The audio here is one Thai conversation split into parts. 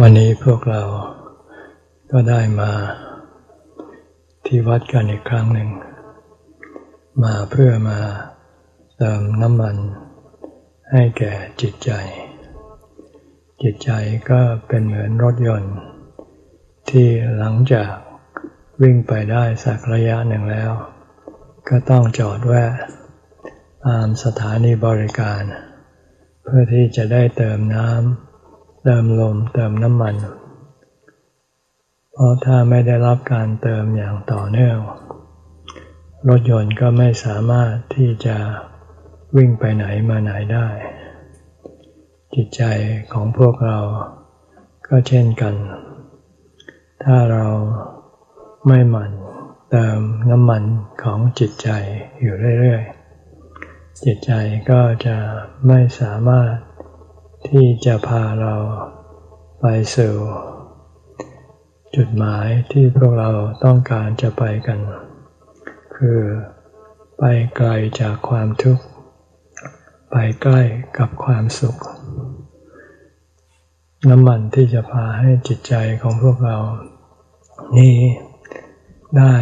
วันนี้พวกเราก็ได้มาที่วัดกันอีกครั้งหนึ่ง มาเพื่อมาเติมน้ำมันให้แก่จิตใจ จิตใจก็เป็นเหมือนรถยนต์ ที่หลังจากวิ่งไปได้สักระยะหนึ่งแล้ว ก็ต้องจอดแวะตามสถานีบริการ เพื่อที่จะได้เติมน้ำ เติมลมเติมน้ำมัน เพราะถ้าไม่ได้รับการเติมอย่างต่อเนื่อง รถยนต์ก็ไม่สามารถที่จะวิ่งไปไหนมาไหนได้ จิตใจของพวกเราก็เช่นกัน ถ้าเราไม่หมั่นเติมน้ำมันของจิตใจอยู่เรื่อยๆ จิตใจก็จะไม่สามารถ ที่จะพาเราไปสู่จุดหมายที่พวกเราต้องการจะไปกัน คือไปไกลจากความทุกข์ ไปใกล้กับความสุข น้ำมันที่จะพาให้จิตใจของพวกเรา นี้ได้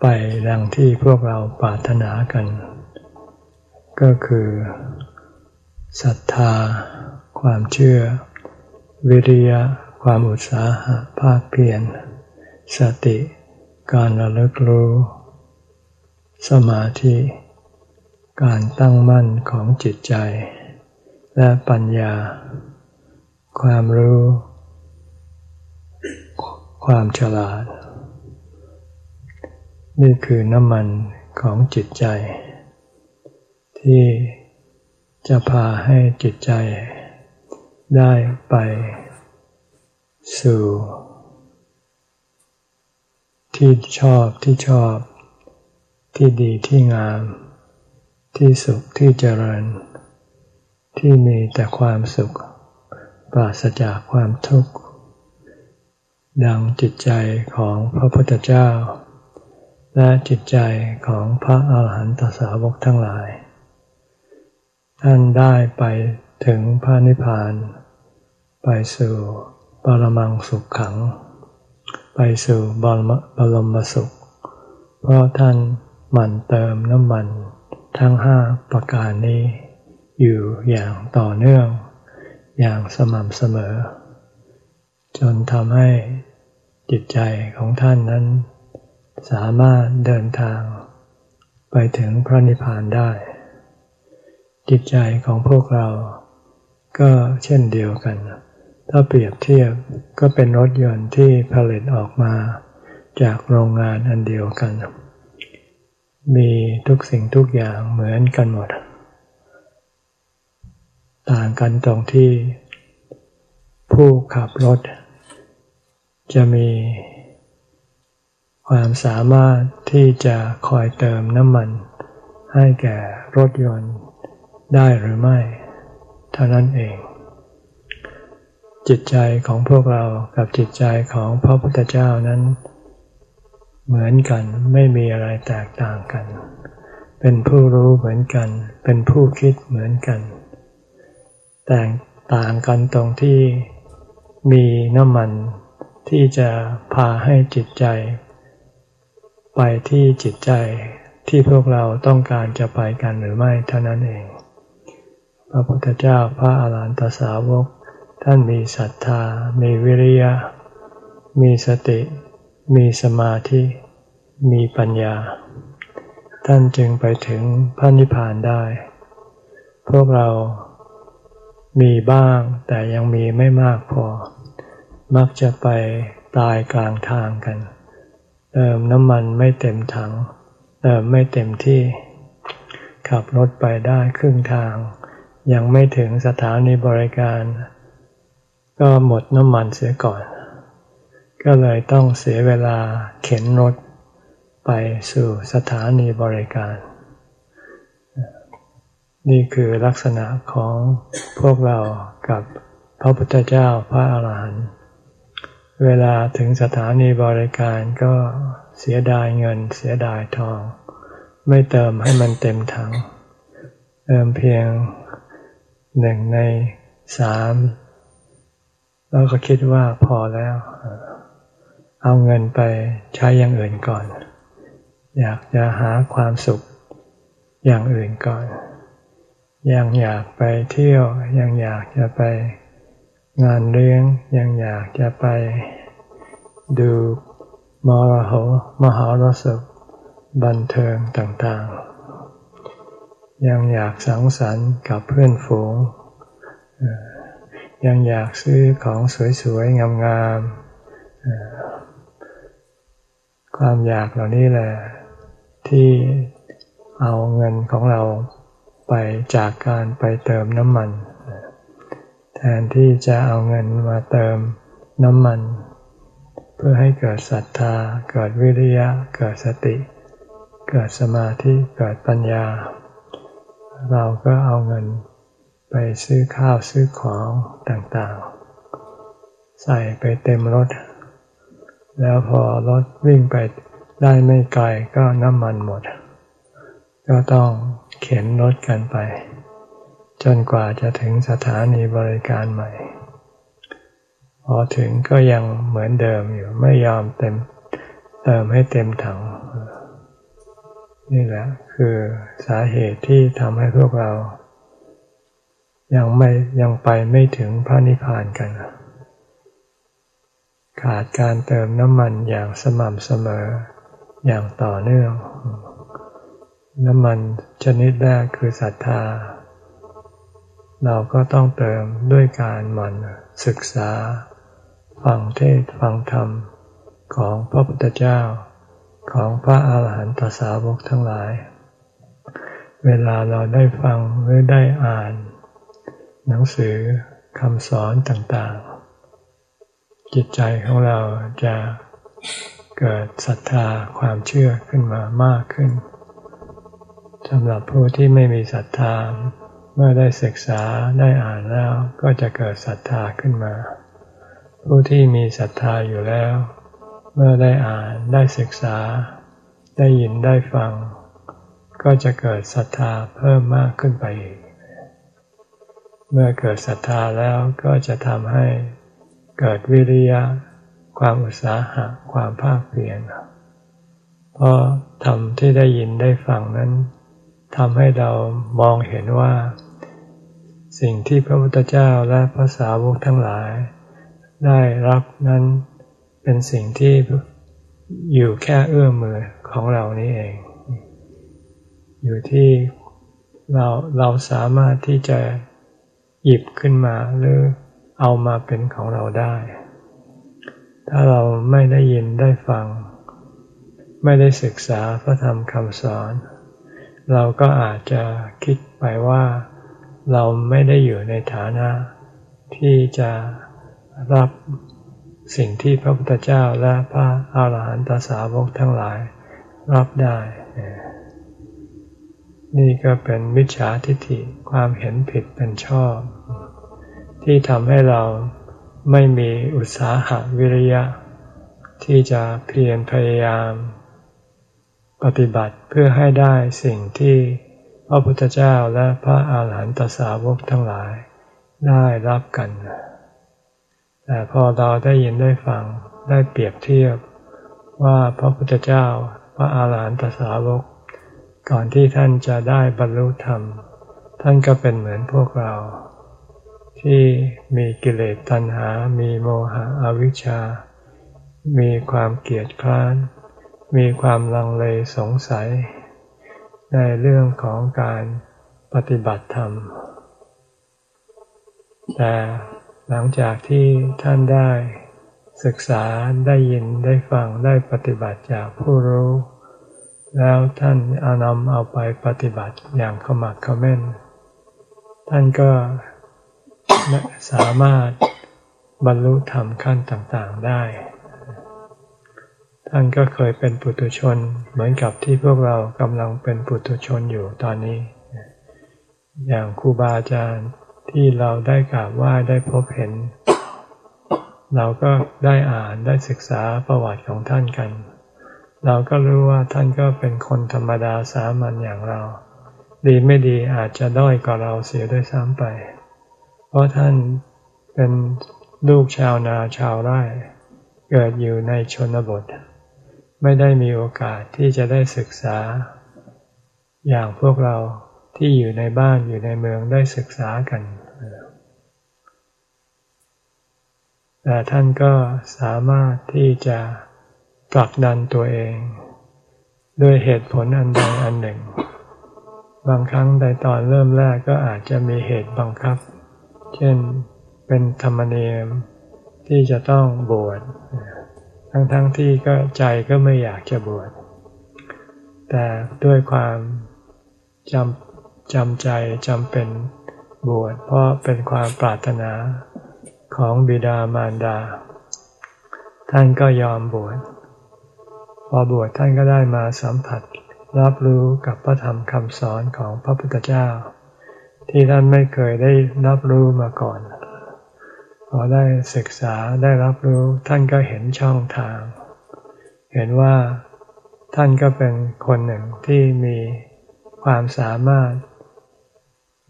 ไปดังที่พวกเราปรารถนากัน ก็คือ ศรัทธา ความเชื่อ วิริยะ ความอุตสาหะภาคเพียร สติ การระลึกรู้ สมาธิ การตั้งมั่นของจิตใจ และปัญญา ความรู้ ความฉลาด นี่คือน้ำมันของจิตใจ ที่ จะพาให้จิตใจ ได้ไปสู่ ที่ชอบที่ชอบ ที่ดีที่งาม ที่สุขที่เจริญ ที่มีแต่ความสุข ปราศจากความทุกข์ ดังจิตใจของพระพุทธเจ้า และจิตใจของพระอาหารหันตสาวกทั้งหลาย ท่านได้ไปถึงพระนิพพาน ไปสู่บรมังสุขขัง ไปสู่บรมบรมสุข เพราะท่านหมั่นเติมน้ำมันทั้งห้าประการนี้ อยู่อย่างต่อเนื่อง อย่างสม่ำเสมอ จนทำให้จิตใจของท่านนั้น สามารถเดินทาง ไปถึงพระนิพพานได้ จิตใจของพวกเรา ก็เช่นเดียวกัน ถ้าเปรียบเทียบก็เป็นรถยนต์ที่ผลิตออกมา จากโรงงานอันเดียวกัน มีทุกสิ่งทุกอย่างเหมือนกันหมด ต่างกันตรงที่ ผู้ขับรถ จะมีความสามารถที่จะคอยเติมน้ำมันให้แก่รถยนต์ ได้หรือไม่เท่านั้นเอง จิตใจของพวกเรากับจิตใจของพระพุทธเจ้านั้น เหมือนกันไม่มีอะไรแตกต่างกัน เป็นผู้รู้เหมือนกัน เป็นผู้คิดเหมือนกัน แต่ต่างกันตรงที่มีน้ำมันที่จะพาให้จิตใจ ไปที่จิตใจที่พวกเราต้องการจะไปกันหรือไม่เท่านั้นเอง ระพุทธเจ้าพระอาหารหันตสาวก ท่านมีศรัทธา มีวิริยะ มีสติ มีสมาธิ มีปัญญา ท่านจึงไปถึงพระนิพพานได้ พวกเรามีบ้างแต่ยังมีไม่มากพอ มักจะไปตายกลางทางกัน เติมน้ำมันไม่เต็มถัง เติมไม่เต็มที่ ขับรถไปได้ครึ่งทาง ยังไม่ถึงสถานีบริการ ก็หมดน้ำมันเสียก่อน ก็เลยต้องเสียเวลาเข็นรถไปสู่สถานีบริการ นี่คือลักษณะของพวกเรากับพระพุทธเจ้าพระอาหารหันต์เวลาถึงสถานีบริการก็เสียดายเงินเสียดายทอง ไม่เติมให้มันเต็มถัง เติมเพียง หนึ่งในสามแล้วก็คิดว่าพอแล้ว เอาเงินไปใช้อย่างอื่นก่อน อยากจะหาความสุขอย่างอื่นก่อน ยังอยากไปเที่ยว ยังอยากจะไปงานเลี้ยง ยังอยากจะไปดูมรหมหรสพบันเทิงต่างๆ ยังอยากสังสรรค์กับเพื่อนฝูง ยังอยากซื้อของสวยๆ งามๆ ความอยากเหล่านี้แหละที่เอาเงินของเราไปจากการไปเติมน้ำมัน แทนที่จะเอาเงินมาเติมน้ำมัน เพื่อให้เกิดศรัทธา เกิดวิริยะ เกิดสติ เกิดสมาธิ เกิดปัญญา เราก็เอาเงินไปซื้อข้าวซื้อของต่างๆ ใส่ไปเต็มรถ แล้วพอรถวิ่งไปได้ไม่ไกลก็น้ำมันหมด ก็ต้องเข็นรถกันไป จนกว่าจะถึงสถานีบริการใหม่ พอถึงก็ยังเหมือนเดิมอยู่ไม่ยอมเต็มเติมให้เต็มถัง นี่แหละคือสาเหตุที่ทำให้พวกเรา ยังไม่ยังไปไม่ถึงพระนิพพานกัน ขาดการเติมน้ำมันอย่างสม่ำเสมออย่างต่อเนื่อง น้ำมันชนิดแรกคือศรัทธา เราก็ต้องเติมด้วยการหมั่นศึกษา ฟังเทศฟังธรรมของพระพุทธเจ้า ของพระอาหารหันตสาวกทั้งหลาย เวลาเราได้ฟังหรือได้อ่าน หนังสือคำสอนต่างๆ จิตใจของเราจะเกิดศรัทธาความเชื่อขึ้นมามากขึ้นสำหรับผู้ที่ไม่มีศรัทธาเมื่อได้ศึกษาได้อ่านแล้วก็จะเกิดศรัทธาขึ้นมา ผู้ที่มีศรัทธาอยู่แล้ว เมื่อได้อ่านได้ศึกษา ได้ยินได้ฟัง ก็จะเกิดศรัทธาเพิ่มมากขึ้นไปอีก เมื่อเกิดศรัทธาแล้วก็จะทำให้เกิดวิริยะ ความอุตสาหะ ความภาคเพียรเพราะธรรมที่ได้ยินได้ฟังนั้นทำให้เรามองเห็นว่า สิ่งที่พระพุทธเจ้าและพระสาวกทั้งหลาย ได้รับนั้น เป็นสิ่งที่อยู่แค่เอื้อมมือของเรานี้เอง อยู่ที่เราเราสามารถที่จะหยิบขึ้นมาหรือเอามาเป็นของเราได้ ถ้าเราไม่ได้ยินได้ฟัง ไม่ได้ศึกษาพระธรรมคำสอน เราก็อาจจะคิดไปว่า เราไม่ได้อยู่ในฐานะที่จะรับ สิ่งที่พระพุทธเจ้าและพระอาหารหันตสาวกทั้งหลายรับได้ นี่ก็เป็นมิจฉาทิฏฐิความเห็นผิดเป็นชอบ ที่ทำให้เราไม่มีอุตสาหะวิริยะ ที่จะเพียรพยายาม ปฏิบัติเพื่อให้ได้สิ่งที่พระพุทธเจ้าและพระอาหารหันตสาวกทั้งหลายได้รับกัน แต่พอเราได้ยินได้ฟังได้เปรียบเทียบว่าพระพุทธเจ้าพระอาหารหันตสาวก ก่อนที่ท่านจะได้บรรลุธรรม ท่านก็เป็นเหมือนพวกเรา ที่มีกิเลสตัณหา มีโมหะอวิชชา มีความเกียดคร้าน มีความลังเลสงสัย ในเรื่องของการปฏิบัติธรรม แต่ หลังจากที่ท่านได้ศึกษาได้ยินได้ฟังได้ปฏิบัติจากผู้รู้ แล้วท่านเอานำเอาไปปฏิบัติอย่างขมักขม้น ท่านก็สามารถบรรลุธรรมขั้นต่างๆได้ ท่านก็เคยเป็นปุถุชน เหมือนกับที่พวกเรากำลังเป็นปุถุชนอยู่ตอนนี้ อย่างครูบาอาจารย์ ที่เราได้กราบไหว้ได้พบเห็น เราก็ได้อ่านได้ศึกษาประวัติของท่านกัน เราก็รู้ว่าท่านก็เป็นคนธรรมดาสามัญอย่างเรา ดีไม่ดีอาจจะด้อยกว่าเราเสียด้วยซ้ำไป เพราะท่านเป็นลูกชาวนาชาวไร่ เกิดอยู่ในชนบท ไม่ได้มีโอกาสที่จะได้ศึกษา อย่างพวกเรา ที่อยู่ในบ้านอยู่ในเมืองได้ศึกษากันแต่ท่านก็สามารถที่จะผลักดันตัวเองด้วยเหตุผลอันใดอันหนึ่ง บางครั้งในตอนเริ่มแรกก็อาจจะมีเหตุบังคับ เช่นเป็นธรรมเนียมที่จะต้องบวชทั้งๆทที่ก็ใจก็ไม่อยากจะบวชแต่ด้วยความจำ จำใจจำเป็นบวชเพราะเป็นความปรารถนาของบิดามารดา ท่านก็ยอมบวชพอบวชท่านก็ได้มาสัมผัสรับรู้กับพระธรรมคำสอนของพระพุทธเจ้า ที่ท่านไม่เคยได้รับรู้มาก่อน พอได้ศึกษาได้รับรู้ท่านก็เห็นช่องทาง เห็นว่าท่านก็เป็นคนหนึ่งที่มีความสามารถ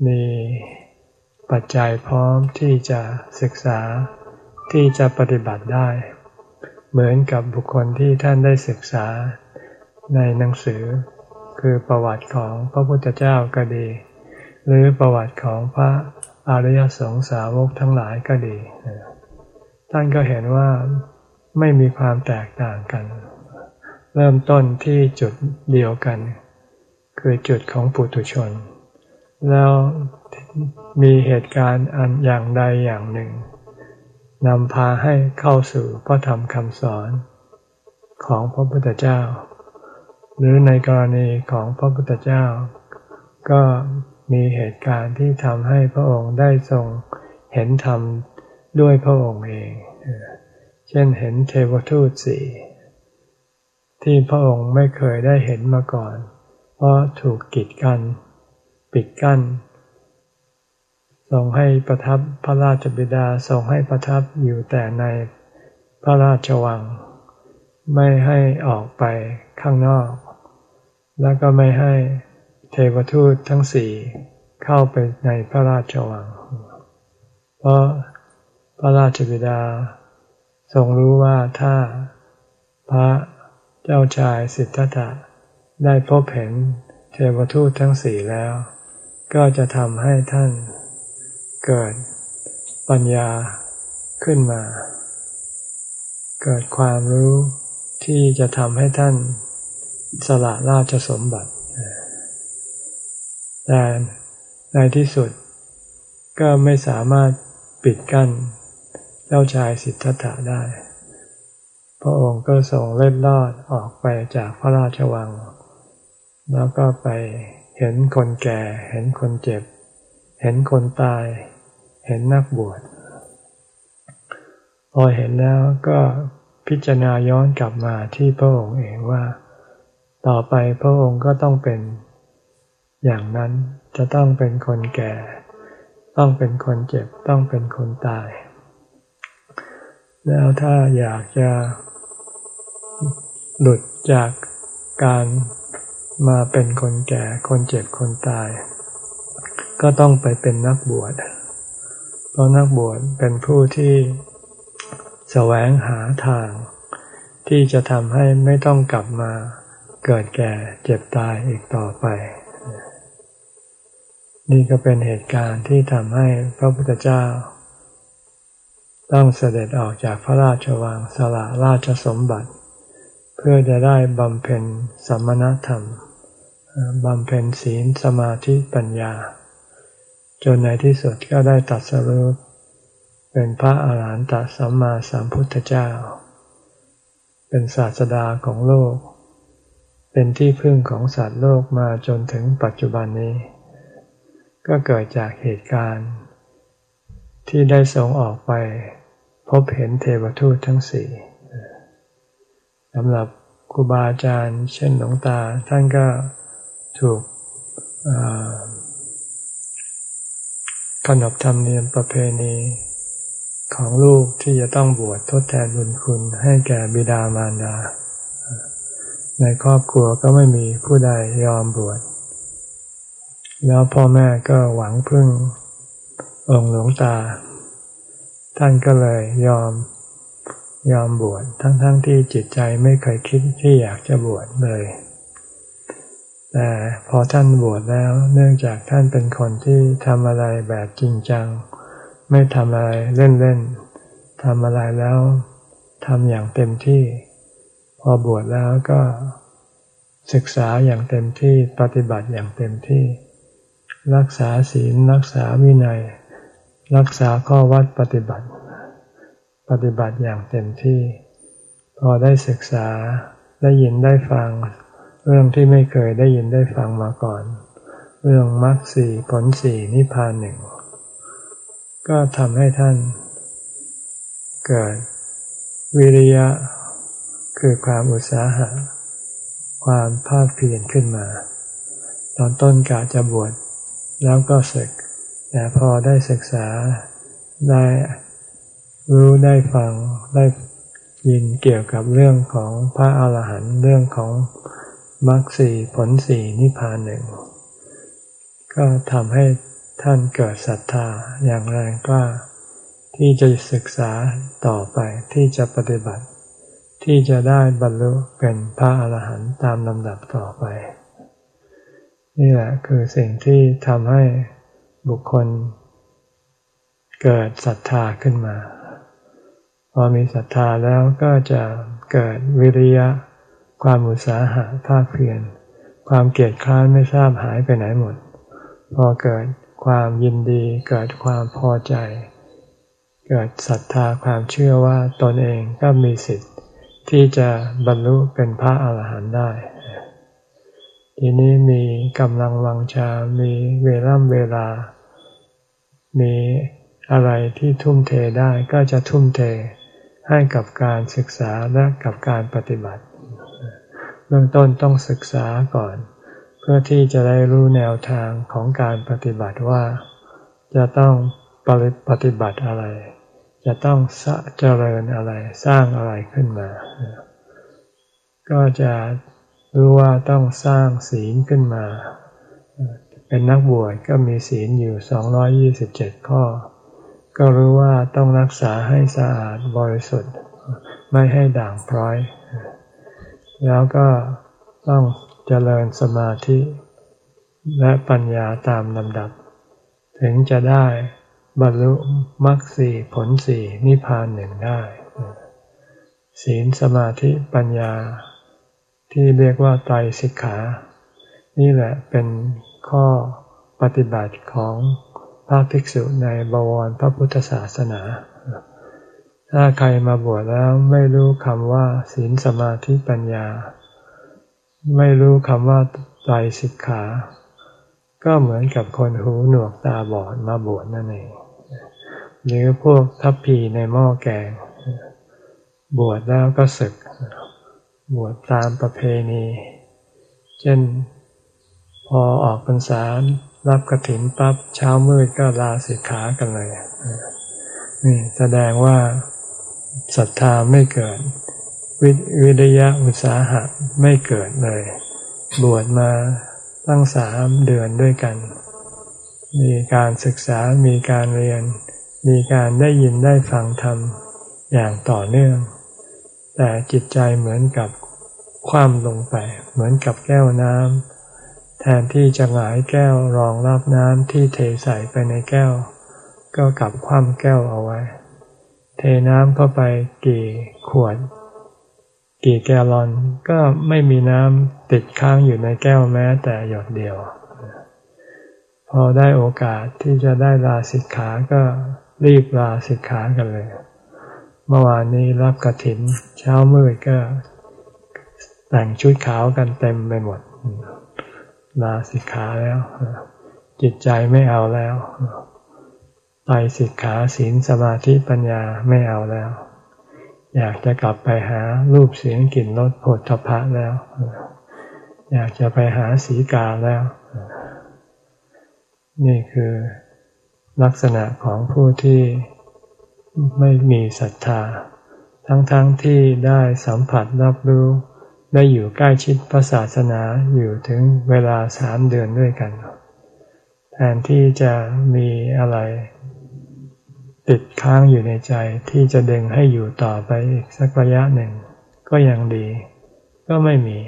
มีปัจจัยพร้อมที่จะศึกษาที่จะปฏิบัติได้ เหมือนกับบุคคลที่ท่านได้ศึกษาในหนังสือ คือประวัติของพระพุทธเจ้าก็ดี หรือประวัติของพระอริยสงสาวกทั้งหลายก็ดี ท่านก็เห็นว่าไม่มีความแตกต่างกัน เริ่มต้นที่จุดเดียวกัน คือจุดของปุถุชน แล้วมีเหตุการณ์อันอย่างใดอย่างหนึ่งนำพาให้เข้าสู่พระธรรมคำสอนของพระพุทธเจ้า หรือในกรณีของพระพุทธเจ้า ก็มีเหตุการณ์ที่ทำให้พระองค์ได้ทรงเห็นธรรมด้วยพระองค์เอง เช่นเห็นเทวทูตสี่ที่พระองค์ไม่เคยได้เห็นมาก่อน เพราะถูกกีดกัน ปิดกั้นทรงให้ประทับพระราชบิดาทรงให้ประทับอยู่แต่ในพระราชวัง ไม่ให้ออกไปข้างนอก แล้วก็ไม่ให้เทวทูตทั้งสี่เข้าไปในพระราชวัง เพราะพระราชบิดาทรงรู้ว่าถ้าพระเจ้าชายสิทธัตถะได้พบเห็นเทวทูตทั้งสี่แล้ว ก็จะทำให้ท่านเกิดปัญญาขึ้นมา เกิดความรู้ที่จะทำให้ท่านสละราชสมบัติ แต่ในที่สุดก็ไม่สามารถปิดกั้นเจ้าชายสิทธัตถะได้ พระองค์ก็ส่งเล็ดลอดออกไปจากพระราชวัง แล้วก็ไป เห็นคนแก่ เห็นคนเจ็บ เห็นคนตาย เห็นนักบวช พอเห็นแล้วก็พิจารณาย้อนกลับมาที่พระองค์เองว่า ต่อไปพระองค์ก็ต้องเป็นอย่างนั้นจะต้องเป็นคนแก่ ต้องเป็นคนเจ็บ ต้องเป็นคนตาย แล้วถ้าอยากจะหลุดจากการ มาเป็นคนแก่คนเจ็บคนตาย ก็ต้องไปเป็นนักบวช เพราะนักบวชเป็นผู้ที่แสวงหาทาง ที่จะทำให้ไม่ต้องกลับมาเกิดแก่เจ็บตายอีกต่อไป นี่ก็เป็นเหตุการณ์ที่ทำให้พระพุทธเจ้า ต้องเสด็จออกจากพระราชวังสละราชสมบัติ พื่อจะได้บำเพ็ญสมณธรรม บำเพ็ญศีลสมาธิปัญญา จนในที่สุดก็ได้ตัดสรุปเป็นพระอาหารหันตสัมมาสัมพุทธเจ้า เป็นศาสดาของโลก เป็นที่พึ่งของสัตว์โลกมาจนถึงปัจจุบันนี้ ก็เกิดจากเหตุการณ์ ที่ได้ทรงออกไป พบเห็นเทวทูตทั้งสี่ สำหรับครูบาอาจารย์ เช่นหลวงตา ท่านก็ถูกขนบธรรมเนียมประเพณีของลูกที่จะต้องบวชทดแทนบุญคุณให้แก่บิดามารดา ในครอบครัวก็ไม่มีผู้ใดยอมบวช แล้วพ่อแม่ก็หวังพึ่งองค์หลวงตา ท่านก็เลยยอม ยอมบวชทั้งๆทที่จิตใจไม่เคยคิดที่อยากจะบวชเลย แต่พอท่านบวชแล้วเนื่องจากท่านเป็นคนที่ทำอะไรแบบจริงจัง ไม่ทำอะไรเล่นๆทำอะไรแล้วทำอย่างเต็มที่ พอบวชแล้วก็ศึกษาอย่างเต็มที่ปฏิบัติอย่างเต็มที่ รักษาศีลรักษาวินัย รักษาข้อวัดปฏิบัติ ปฏิบัติอย่างเต็มที่ พอได้ศึกษาได้ยินได้ฟัง เรื่องที่ไม่เคยได้ยินได้ฟังมาก่อน เรื่องมรรคสี่ผลสี่นิพพานหนึ่ง ก็ทำให้ท่าน เกิด วิริยะ คือความอุตสาหะ ความภาคเพียรขึ้นมา ตอนต้นกะจะบวชแล้วก็ศึกแต่พอได้ศึกษาได้ รู้ได้ฟังได้ยินเกี่ยวกับเรื่องของพระอาหารหันต์เรื่องของมรรคสี่ผลสี่นิพพานหนึ่ง ก็ทำให้ท่านเกิดศรัทธาอย่างแรงกล้า ที่จะศึกษาต่อไปที่จะปฏิบัติ ที่จะได้บรรลุเป็นพระอาหารหันต์ตามลำดับต่อไป นี่แหละคือสิ่งที่ทำให้บุคคลเกิดศรัทธาขึ้นมา พอมีศรัทธาแล้วก็จะเกิดวิริยะ ความอุตสาหะภาคเพียรความเกียดคร้านไม่ทราบหายไปไหนหมด พอเกิดความยินดีเกิดความพอใจ เกิดศรัทธาความเชื่อว่าตนเองก็มีสิทธิ์ ที่จะบรรลุเป็นพระอาหารหันต์ได้ ทีนี้มีกำลังวังชา มีเวล่ำเวลา มีอะไรที่ทุ่มเทได้ก็จะทุ่มเท ให้กับการศึกษาและกับการปฏิบัติ เบื้องต้นต้องศึกษาก่อน เพื่อที่จะได้รู้แนวทางของการปฏิบัติว่า จะต้องปฏิบัติอะไร จะต้องเจริญอะไรสร้างอะไรขึ้นมา ก็จะรู้ว่าต้องสร้างศีลขึ้นมา เป็นนักบวชก็มีศีลอยู่ 227 ข้อ ก็รู้ว่าต้องรักษาให้สะอาดบริสุทธิ์ ไม่ให้ด่างพร้อย แล้วก็ต้องเจริญสมาธิและปัญญาตามลำดับ ถึงจะได้บรรลุมรรคสี่ผลสี่นิพพานหนึ่งได้ ศีลสมาธิปัญญา ที่เรียกว่าไตรสิกขา นี่แหละเป็นข้อปฏิบัติของ พระภิกษุในบวรพระพุทธศาสนา ถ้าใครมาบวชแล้วไม่รู้คำว่าศีลสมาธิปัญญา ไม่รู้คำว่าไตรสิกขา ก็เหมือนกับคนหูหนวกตาบอดมาบวชนั่นเอง หรือพวกทัพพีในหม้อแกง บวชแล้วก็ศึก บวชตามประเพณี เช่นพอออกพรรษา รับกระถินปั๊บเช้ามืดก็ลาสิกขากันเลยนี่แสดงว่าศรัทธาไม่เกิด วิวิทยาอุตสาหะไม่เกิดเลย บวชมาตั้งสามเดือนด้วยกัน มีการศึกษามีการเรียน มีการได้ยินได้ฟังธรรมอย่างต่อเนื่อง แต่จิตใจเหมือนกับคว่ำลงไป เหมือนกับแก้วน้ำ แทนที่จะหงายแก้วรองรับน้ำที่เทใส่ไปในแก้ว ก็กลับคว่ำแก้วเอาไว้ เทน้ำเข้าไปกี่ขวด กี่แกลลอนก็ไม่มีน้ำติดค้างอยู่ในแก้วแม้แต่หยดเดียว พอได้โอกาสที่จะได้ลาสิกขาก็รีบลาสิกขากันเลย เมื่อวานนี้รับกระถิน เช้ามืดก็ แต่งชุดขาวกันเต็มไปหมด ลาสิกขาแล้ว จิตใจไม่เอาแล้วไปสิกขาศีลสมาธิปัญญาไม่เอาแล้ว อยากจะกลับไปหารูปเสียงกลิ่นรสผลทพะแล้ว อยากจะไปหาสีกาแล้ว นี่คือลักษณะของผู้ที่ไม่มีศรัทธา ทั้งๆทที่ได้สัมผัสรับรู้ ได้อยู่ใกล้ชิดพระศาสนาอยู่ถึงเวลาสามเดือนด้วยกัน แทนที่จะมีอะไร ติดค้างอยู่ในใจที่จะดึงให้อยู่ต่อไปอีกสักระยะหนึ่ง ก็ยังดี ก็ไม่มี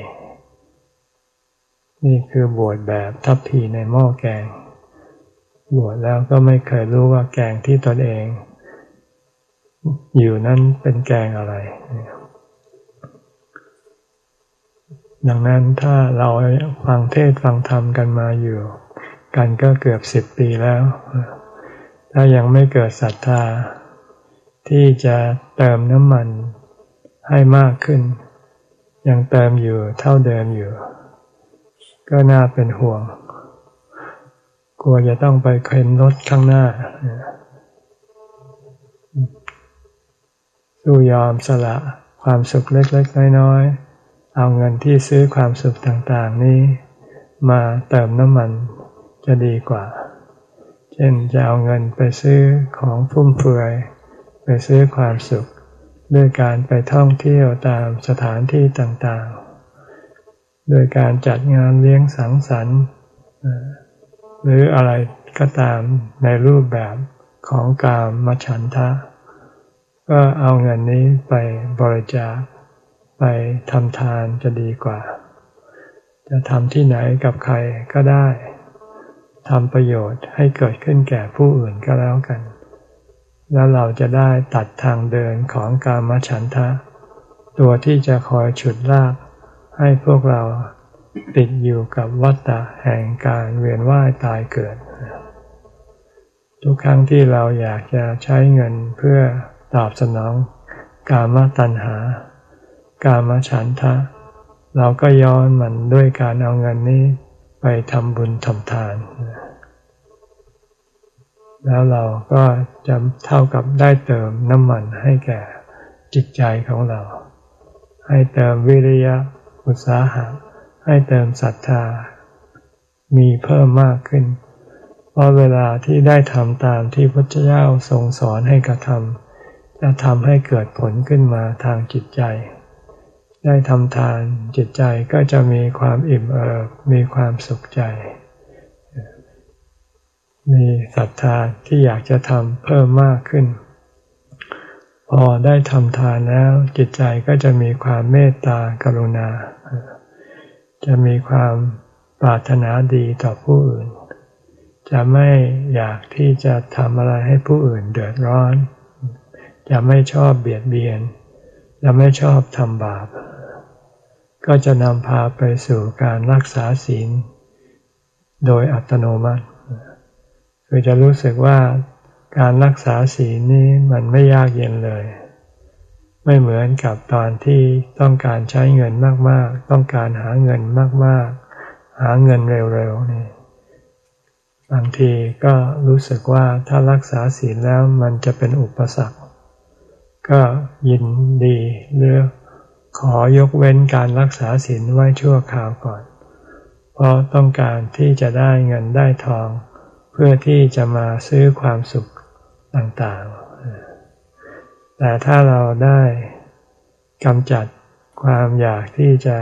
นี่คือบวชแบบทัพพีในหม้อแกง บวชแล้วก็ไม่เคยรู้ว่าแกงที่ตนเอง อยู่นั้นเป็นแกงอะไร ดังนั้นถ้าเราฟังเทศฟังธรรมกันมาอยู่ กันก็เกือบสิบปีแล้ว ถ้ายังไม่เกิดศรัทธา ที่จะเติมน้ำมันให้มากขึ้น ยังเติมอยู่เท่าเดิมอยู่ ก็น่าเป็นห่วง กลัวจะต้องไปเข็นรถข้างหน้าสู้ยอมสละความสุขเล็ก ๆ น้อย ๆ เอาเงินที่ซื้อความสุขต่างๆนี้ มาเติมน้ำมันจะดีกว่า เช่นจะเอาเงินไปซื้อของฟุ่มเฟือย ไปซื้อความสุข ด้วยการไปท่องเที่ยวตามสถานที่ต่างๆ โดยการจัดงานเลี้ยงสังสรรค์หรืออะไรก็ตามในรูปแบบของกามมฉันทะ ก็เอาเงินนี้ไปบริจาค ไปทำทานจะดีกว่า จะทำที่ไหนกับใครก็ได้ทำประโยชน์ให้เกิดขึ้นแก่ผู้อื่นก็แล้วกัน แล้วเราจะได้ตัดทางเดินของกามฉันทะ ตัวที่จะคอยฉุดลาก ให้พวกเราติดอยู่กับวัฏฏะแห่งการเวียนว่ายตายเกิด ทุกครั้งที่เราอยากจะใช้เงินเพื่อตอบสนองกามตัณหา กามฉันทะ เราก็ย้อนมันด้วยการเอาเงินนี้ไปทำบุญทำทาน แล้วเราก็จะเท่ากับได้เติมน้ำมันให้แก่จิตใจของเรา ให้เติมวิริยะอุตสาหะ ให้เติมศรัทธา มีเพิ่มมากขึ้น เพราะเวลาที่ได้ทำตามที่พระเจ้าทรงสอนให้กระทำจะทำให้เกิดผลขึ้นมาทางจิตใจ ได้ทำทานจิตใจก็จะมีความอิ่มเอิบมีความสุขใจ มีศรัทธาที่อยากจะทำเพิ่มมากขึ้น พอได้ทำทานแล้วจิตใจก็จะมีความเมตตากรุณา จะมีความปรารถนาดีต่อผู้อื่น จะไม่อยากที่จะทำอะไรให้ผู้อื่นเดือดร้อน จะไม่ชอบเบียดเบียน จะไม่ชอบทำบาป ก็จะนำพาไปสู่การรักษาศีล โดยอัตโนมัติ คือจะรู้สึกว่าการรักษาศีลนี้มันไม่ยากเย็นเลย ไม่เหมือนกับตอนที่ต้องการใช้เงินมากๆ ต้องการหาเงินมากๆ หาเงินเร็วๆนี่บางทีก็รู้สึกว่าถ้ารักษาศีลแล้วมันจะเป็นอุปสรรค ก็ยินดีเลือกขอยกเว้นการรักษาศีลไว้ชั่วคราวก่อน เพราะต้องการที่จะได้เงินได้ทอง เพื่อที่จะมาซื้อความสุขต่างๆ แต่ถ้าเราได้กำจัดความอยากที่จะ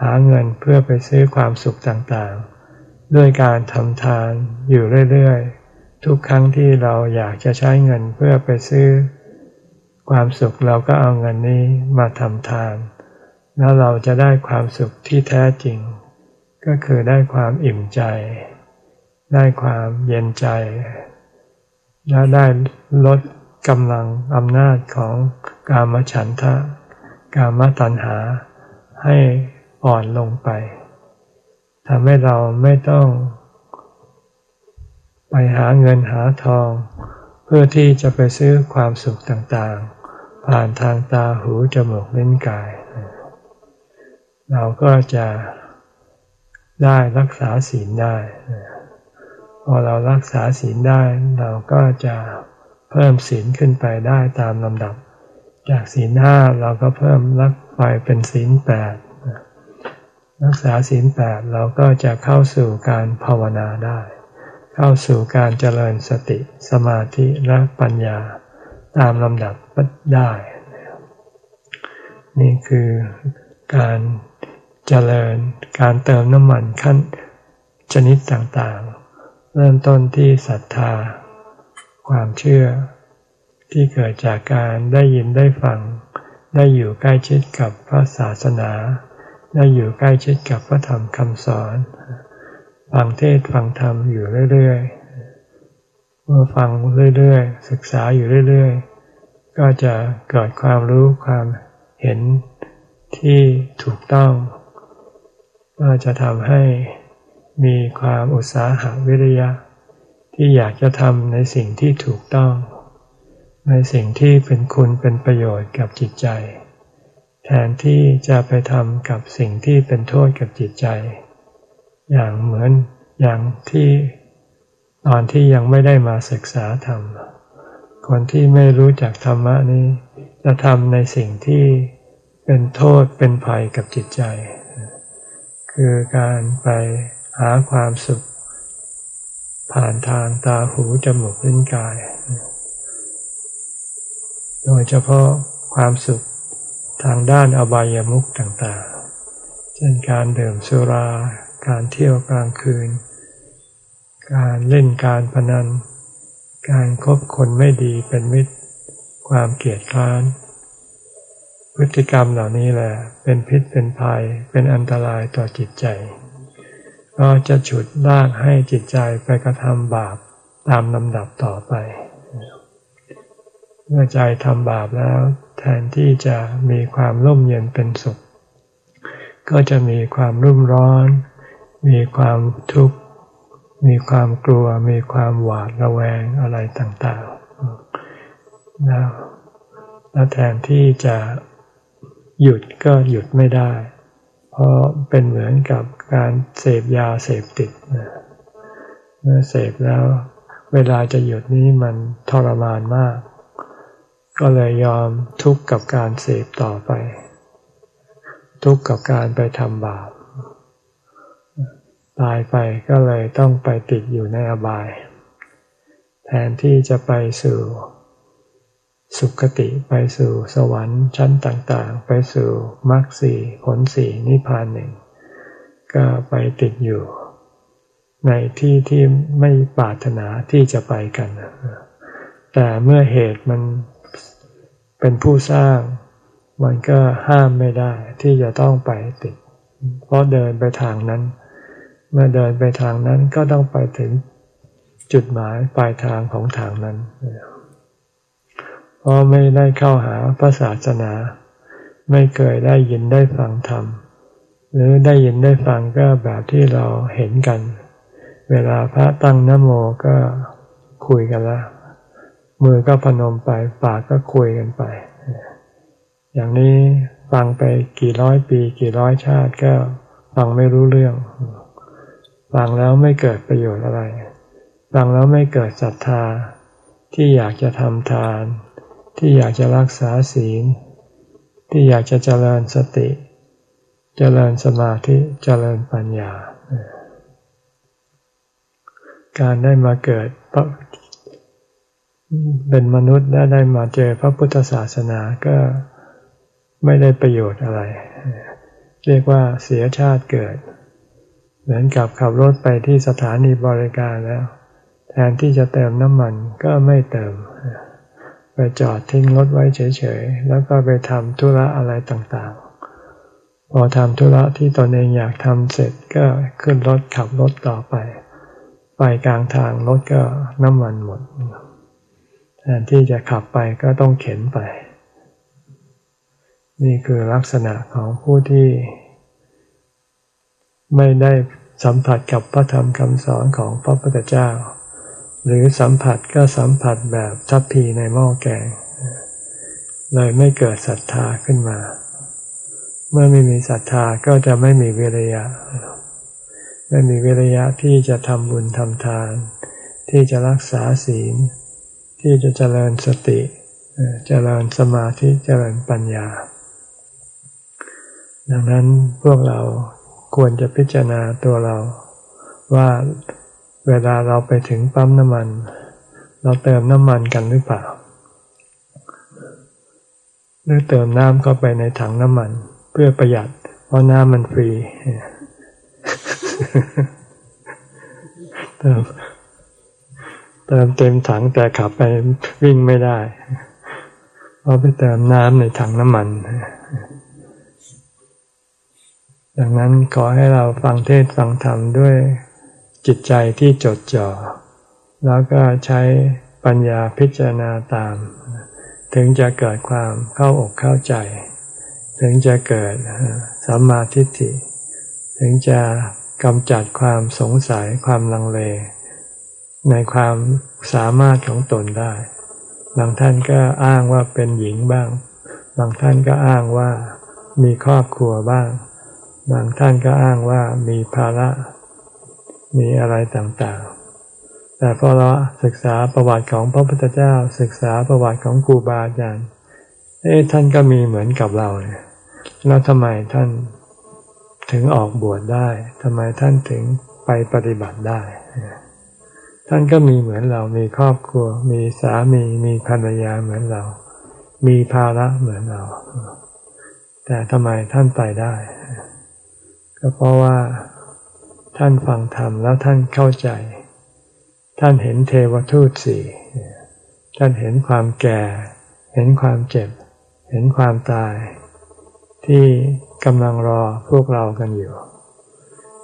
หาเงินเพื่อไปซื้อความสุขต่างๆ ด้วยการทำทานอยู่เรื่อยๆ ทุกครั้งที่เราอยากจะใช้เงินเพื่อไปซื้อ ความสุขเราก็เอาเงินนี้มาทำทาน แล้วเราจะได้ความสุขที่แท้จริง ก็คือได้ความอิ่มใจ ได้ความเย็นใจ และได้ลดกำลังอำนาจของกามฉันทะ กามตัณหาให้อ่อนลงไปทำให้เราไม่ต้อง ไปหาเงินหาทอง เพื่อที่จะไปซื้อความสุขต่างๆ ผ่านทางตาหูจมูกลิ้นกาย เราก็จะได้รักษาศีลได้พอเรารักษาศีลได้ เราก็จะเพิ่มศีลขึ้นไปได้ตามลำดับ จากศีลห้าเราก็เพิ่มรักไปเป็นศีลแปดรักษาศีลแปดเราก็จะเข้าสู่การภาวนาได้ เข้าสู่การเจริญสติ สมาธิและปัญญา ตามลำดับได้ นี่คือการเจริญการเติมน้ำมันขั้นชนิดต่างๆ เริ่มต้นที่ศรัทธา ความเชื่อ ที่เกิดจากการได้ยินได้ฟัง ได้อยู่ใกล้ชิดกับพระศาสนา ได้อยู่ใกล้ชิดกับพระธรรมคำสอน ฟังเทศฟังธรรมอยู่เรื่อยๆ เมื่อฟังเรื่อยๆ ศึกษาอยู่เรื่อยๆ ก็จะเกิดความรู้ความเห็นที่ถูกต้องก็จะทำให้มีความอุตสาหะวิริยะ ที่อยากจะทำในสิ่งที่ถูกต้อง ในสิ่งที่เป็นคุณเป็นประโยชน์กับจิตใจ แทนที่จะไปทำกับสิ่งที่เป็นโทษกับจิตใจ อย่างเหมือนอย่างที่ ตอนที่ยังไม่ได้มาศึกษาธรรม คนที่ไม่รู้จักธรรมะนี้ จะทำในสิ่งที่เป็นโทษเป็นภัยกับจิตใจ คือการไปหาความสุข ผ่านทางตาหูจมูกลิ้นกาย โดยเฉพาะความสุขทางด้านอบายามุขต่างๆ เช่นการดื่มสุรา การเที่ยวกลางคืน การเล่นการพนัน การคบคนไม่ดีเป็นมิตร ความเกลียดคร้าน พฤติกรรมเหล่านี้แหละ เป็นพิษเป็นภัยเป็นอันตรายต่อจิตใจก็จะฉุดลากให้จิตใจไปกระทำบาปตามลำดับต่อไป เมื่อใจทำบาปแล้ว แทนที่จะมีความร่มเย็นเป็นสุข ก็จะมีความรุ่มร้อน มีความทุกข์ มีความกลัวมีความหวาดระแวงอะไรต่างๆแล้วแล้วแทนที่จะหยุดก็หยุดไม่ได้ เพราะเป็นเหมือนกับการเสพยาเสพติดเมื่อเสพแล้ว เวลาจะหยุดนี้มันทรมานมาก ก็เลยยอมทุกข์กับการเสพต่อไป ทุกข์กับการไปทำบาป ตายไปก็เลยต้องไปติดอยู่ในอบาย แทนที่จะไปสู่ สุคติไปสู่สวรรค์ชั้นต่างๆ ไปสู่มรรคสี่ผลสี่นิพพานหนึ่ง ก็ไปติดอยู่ ในที่ที่ไม่ปรารถนาที่จะไปกัน แต่เมื่อเหตุมันเป็นผู้สร้างมันก็ห้ามไม่ได้ที่จะต้องไปติด เพราะเดินไปทางนั้น เมื่อเดินไปทางนั้นก็ต้องไปถึงจุดหมายปลายทางของทางนั้นเพราะไม่ได้เข้าหาพระศาสนา ไม่เคยได้ยินได้ฟังธรรม หรือได้ยินได้ฟังก็แบบที่เราเห็นกัน เวลาพระตั้งนโมก็คุยกันละมือก็พนมไป ปากก็คุยกันไป อย่างนี้ฟังไปกี่ร้อยปี กี่ร้อยชาติก็ฟังไม่รู้เรื่อง ฟังแล้วไม่เกิดประโยชน์อะไร ฟังแล้วไม่เกิดศรัทธา ที่อยากจะทำทาน ที่อยากจะรักษาศีล ที่อยากจะเจริญสติ เจริญสมาธิ เจริญปัญญา การได้มาเกิดเป็นมนุษย์และได้มาเจอพระพุทธศาสนาก็ไม่ได้ประโยชน์อะไร เรียกว่าเสียชาติเกิด เหมือนกับขับรถไปที่สถานีบริการแล้ว แทนที่จะเติมน้ำมันก็ไม่เติม ไปจอดทิ้งรถไว้เฉยๆ แล้วก็ไปทำธุระอะไรต่างๆ พอทำธุระที่ตนเองอยากทำเสร็จก็ขึ้นรถขับรถต่อไป ไปกลางทางรถก็น้ำมันหมด แทนที่จะขับไปก็ต้องเข็นไป นี่คือลักษณะของผู้ที่ ไม่ได้สัมผัสกับพระธรรมคำสอนของพระพุทธเจ้า หรือสัมผัสก็สัมผัสแบบทัพพีในหม้อแกง เลยไม่เกิดศรัทธาขึ้นมา เมื่อไม่มีศรัทธาก็จะไม่มีวิริยะ ไม่มีวิริยะที่จะทำบุญทำทาน ที่จะรักษาศีล ที่จะเจริญสติเจริญสมาธิเจริญปัญญา ดังนั้นพวกเรา ควรจะพิจารณาตัวเรา ว่าเวลาเราไปถึงปั๊มน้ำมัน เราเติมน้ำมันกันหรือเปล่า หรือเติมน้ำเข้าไปในถังน้ำมัน เพื่อประหยัด เพราะน้ำมันฟรีเติมเติมเต็มถังแต่ขับไปวิ่งไม่ได้ เพราะไปเติมน้ำในถังน้ำมัน ดังนั้นขอให้เราฟังเทศฟังธรรมด้วยจิตใจที่จดจ่อ แล้วก็ใช้ปัญญาพิจารณาตาม ถึงจะเกิดความเข้าอกเข้าใจ ถึงจะเกิดสัมมาทิฏฐิ ถึงจะกำจัดความสงสัยความลังเล ในความสามารถของตนได้ บางท่านก็อ้างว่าเป็นหญิงบ้าง บางท่านก็อ้างว่ามีครอบครัวบ้าง บางท่านก็อ้างว่ามีภาระ มีอะไรต่างๆ แต่พอเราศึกษาประวัติของพระพุทธเจ้า ศึกษาประวัติของครูบาอาจารย์เอ๊ะท่านก็มีเหมือนกับเราเนี่ยแล้วทำไมท่านถึงออกบวชได้ทำไมท่านถึงไปปฏิบัติได้ ท่านก็มีเหมือนเรา มีครอบครัว มีสามี มีภรรยาเหมือนเรา มีภาระเหมือนเรา แต่ทำไมท่านไปได้ ก็เพราะว่าท่านฟังธรรมแล้วท่านเข้าใจ ท่านเห็นเทวทูตสี่ท่านเห็นความแก่ เห็นความเจ็บ เห็นความตาย ที่กำลังรอพวกเรากันอยู่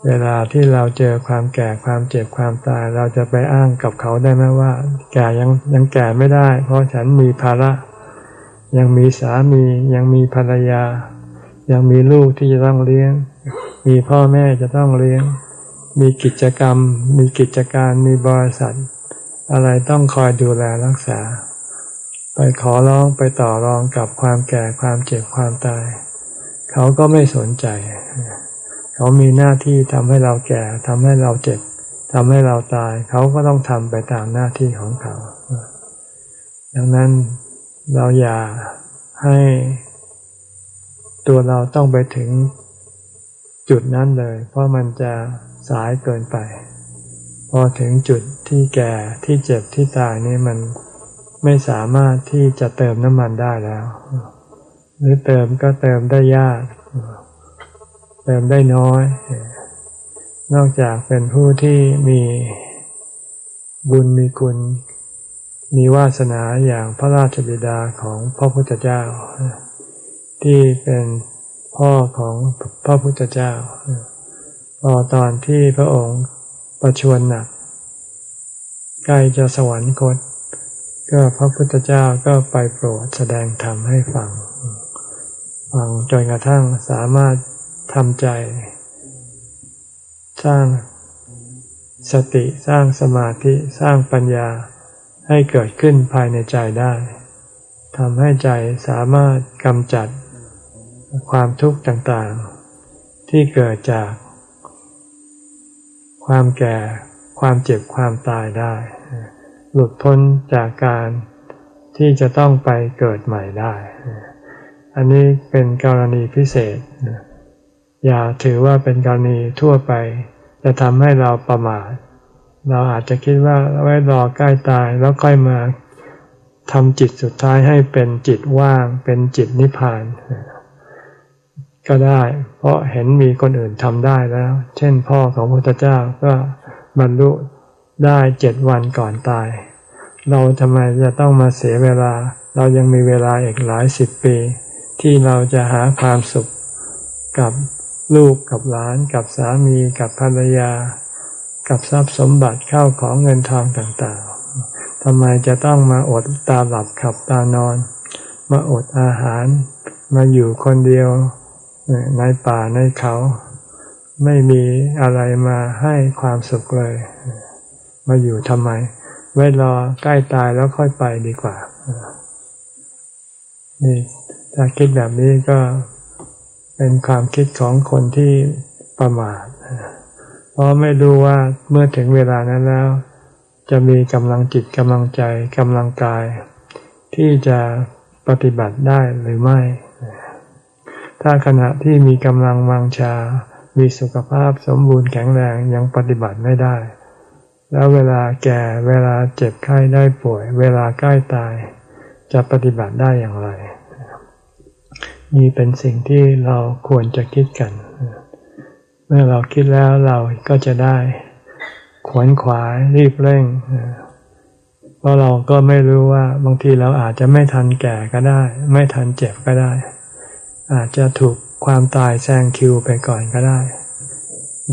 เวลาที่เราเจอความแก่ความเจ็บความตาย เราจะไปอ้างกับเขาได้ไหมว่า แก่ยังยังแก่ไม่ได้ เพราะฉันมีภาระ ยังมีสามี ยังมีภรรยา ยังมีลูกที่จะต้องเลี้ยง มีพ่อแม่จะต้องเลี้ยง มีกิจกรรม มีกิจการ มีบริษัท อะไรต้องคอยดูแลรักษา ไปขอร้องไปต่อรองกับความแก่ความเจ็บความตาย เขาก็ไม่สนใจ เขามีหน้าที่ทำให้เราแก่ทำให้เราเจ็บทำให้เราตาย เขาก็ต้องทำไปตามหน้าที่ของเขา ดังนั้นเราอย่าให้ตัวเราต้องไปถึง จุดนั้นเลย เพราะมันจะสายเกินไป พอถึงจุดที่แก่ที่เจ็บที่ตายนี่มันไม่สามารถที่จะเติมน้ำมันได้แล้ว หรือเติมก็เติมได้ยาก เติมได้น้อย นอกจากเป็นผู้ที่มีบุญมีคุณ มีวาสนาอย่างพระราชบิดาของพระพุทธเจ้า ที่เป็น พ่อของพระพุทธเจ้า พอตอนที่พระองค์ประชวรหนักใกล้จะสวรรคต ก็พระพุทธเจ้าก็ไปโปรดแสดงธรรมให้ฟัง ฟังจนกระทั่งสามารถทำใจ สร้างสติสร้างสมาธิสร้างปัญญาให้เกิดขึ้นภายในใจได้ทำให้ใจสามารถกำจัด ความทุกข์ต่างๆ ที่เกิดจาก ความแก่ ความเจ็บความตายได้ หลุดพ้นจากการที่จะต้องไปเกิดใหม่ได้ อันนี้เป็นกรณีพิเศษ อย่าถือว่าเป็นกรณีทั่วไป จะทำให้เราประมาท เราอาจจะคิดว่าไว้รอใกล้ตายแล้วค่อยมาทำจิตสุดท้ายให้เป็นจิตว่าง เป็นจิตนิพพาน ก็ได้ เพราะเห็นมีคนอื่นทำได้แล้ว เช่นพ่อของพระพุทธเจ้าก็บรรลุได้เจ็ดวันก่อนตาย เราทำไมจะต้องมาเสียเวลา เรายังมีเวลาอีกหลายสิบปี ที่เราจะหาความสุขกับลูกกับหลานกับสามีกับภรรยา กับทรัพย์สมบัติเข้าของเงินทองต่างๆทำไมจะต้องมาอดตาหลับขับตานอน มาอดอาหาร มาอยู่คนเดียว ในป่าในเขา ไม่มีอะไรมาให้ความสุขเลย มาอยู่ทำไม ไว้รอใกล้ตายแล้วค่อยไปดีกว่านี่ถ้าคิดแบบนี้ก็เป็นความคิดของคนที่ประมาทเพราะไม่รู้ว่าเมื่อถึงเวลานั้นแล้ว จะมีกำลังจิตกำลังใจกำลังกาย ที่จะปฏิบัติได้หรือไม่ ถ้าขณะที่มีกำลังวังชา มีสุขภาพสมบูรณ์แข็งแรงยังปฏิบัติไม่ได้ แล้วเวลาแก่เวลาเจ็บไข้ได้ป่วย เวลาใกล้ตาย จะปฏิบัติได้อย่างไร นี่เป็นสิ่งที่เราควรจะคิดกัน เมื่อเราคิดแล้วเราก็จะได้ขวนขวายรีบเร่งเพราะเราก็ไม่รู้ว่าบางทีเราอาจจะไม่ทันแก่ก็ได้ ไม่ทันเจ็บก็ได้ อาจจะถูกความตายแซงคิวไปก่อนก็ได้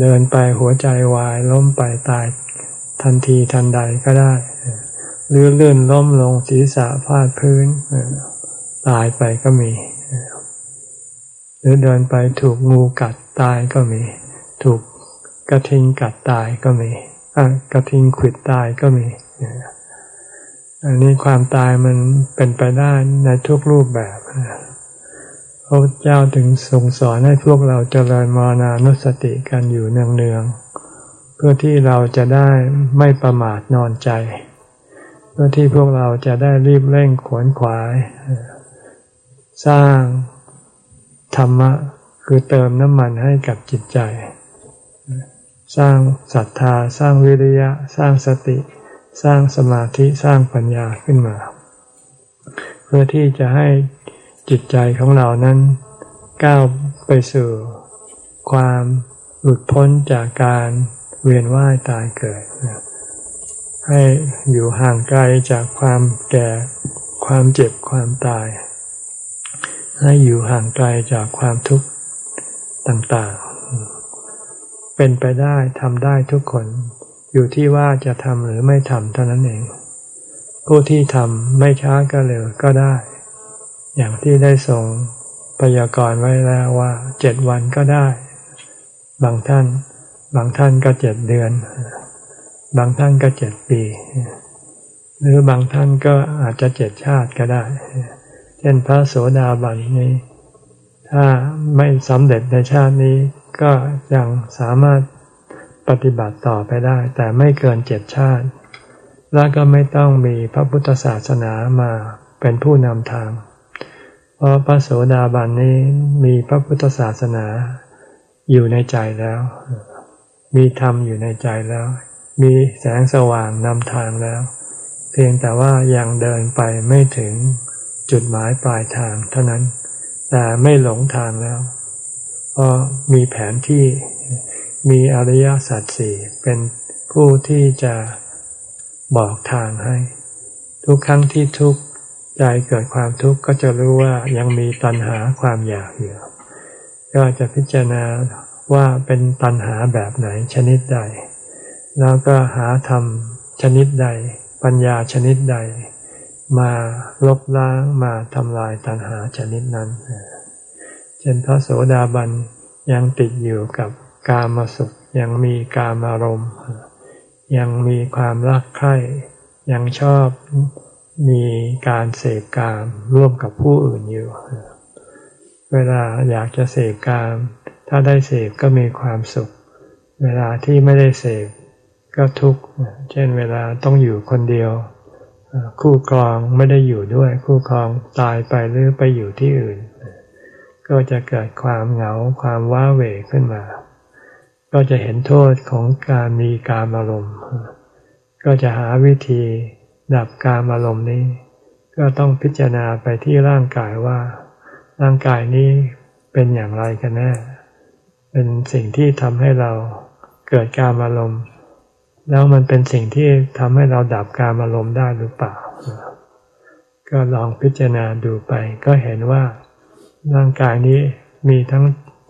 เดินไปหัวใจวายล้มไปตายทันทีทันใดก็ได้ หรือลื่นล้มลงศีรษะฟาดพื้น ตายไปก็มี หรือเดินไปถูกงูกัดตายก็มี ถูกกระทิงกัดตายก็มีกระทิงขิดตายก็มีอันนี้ความตายมันเป็นไปได้ในทุกรูปแบบ พระเจ้าถึงทรงสอนให้พวกเราเจริญมรณานุสติกันอยู่เนืองๆ เพื่อที่เราจะได้ไม่ประมาทนอนใจ เพื่อที่พวกเราจะได้รีบเร่งขวนขวาย สร้างธรรมะคือเติมน้ำมันให้กับจิตใจ สร้างศรัทธา สร้างวิริยะ สร้างสติ สร้างสมาธิ สร้างปัญญาขึ้นมา เพื่อที่จะให้ จิตใจของเรานั้น ก้าวไปสู่ ความหลุดพ้นจากการเวียนว่ายตายเกิด ให้อยู่ห่างไกลจากความแก่ความเจ็บความตาย ให้อยู่ห่างไกลจากความทุกข์ต่างๆ เป็นไปได้ทำได้ทุกคน อยู่ที่ว่าจะทำหรือไม่ทำเท่านั้นเอง ผู้ที่ทำไม่ช้าก็เร็วก็ได้ อย่างที่ได้ส่งพยากรณ์ไว้แล้วว่าเจ็ดวันก็ได้ บางท่าน บางท่านก็เจ็ดเดือน บางท่านก็เจ็ดปี หรือบางท่านก็อาจจะเจ็ดชาติก็ได้ เช่นพระโสดาบันนี้ ถ้าไม่สำเร็จในชาตินี้ก็ยังสามารถปฏิบัติต่อไปได้ แต่ไม่เกินเจ็ดชาติ และก็ไม่ต้องมีพระพุทธศาสนามาเป็นผู้นำทาง ราะพระโสดาบันนี้มีพระพุทธศาสนาอยู่ในใจแล้ว มีธรรมอยู่ในใจแล้ว มีแสงสว่างนำทางแล้ว เพียงแต่ว่ายังเดินไปไม่ถึงจุดหมายปลายทางเท่านั้น แต่ไม่หลงทางแล้ว เพราะมีแผนที่มีอริยสัจสี่เป็นผู้ที่จะบอกทางให้ ทุกครั้งที่ทุกข์ ใจเกิดความทุกข์ก็จะรู้ว่ายังมีตัณหาความอยากอยู่ ก็จะพิจารณาว่าเป็นตัณหาแบบไหนชนิดใด แล้วก็หาธรรมชนิดใด ปัญญาชนิดใด มาลบล้างมาทำลายตัณหาชนิดนั้นเช่นพระโสดาบันยังติดอยู่กับกามสุขยังมีกามารมณ์ยังมีความรักใคร่ยังชอบ มีการเสพกามร่วมกับผู้อื่นอยู่ เวลาอยากจะเสพกาม ถ้าได้เสพก็มีความสุข เวลาที่ไม่ได้เสพก็ทุกข์ เช่นเวลาต้องอยู่คนเดียว คู่ครองไม่ได้อยู่ด้วย คู่ครองตายไปหรือไปอยู่ที่อื่น ก็จะเกิดความเหงาความว้าเหวขึ้นมา ก็จะเห็นโทษของการมีการอารมณ์ ก็จะหาวิธี ดับการอารมณ์นี้ ก็ต้องพิจารณาไปที่ร่างกายว่า ร่างกายนี้เป็นอย่างไรกันแน่ เป็นสิ่งที่ทำให้เราเกิดการอารมณ์ แล้วมันเป็นสิ่งที่ทำให้เราดับการอารมณ์ได้หรือเปล่า ก็ลองพิจารณาดูไป ก็เห็นว่าร่างกายนี้มีทั้ง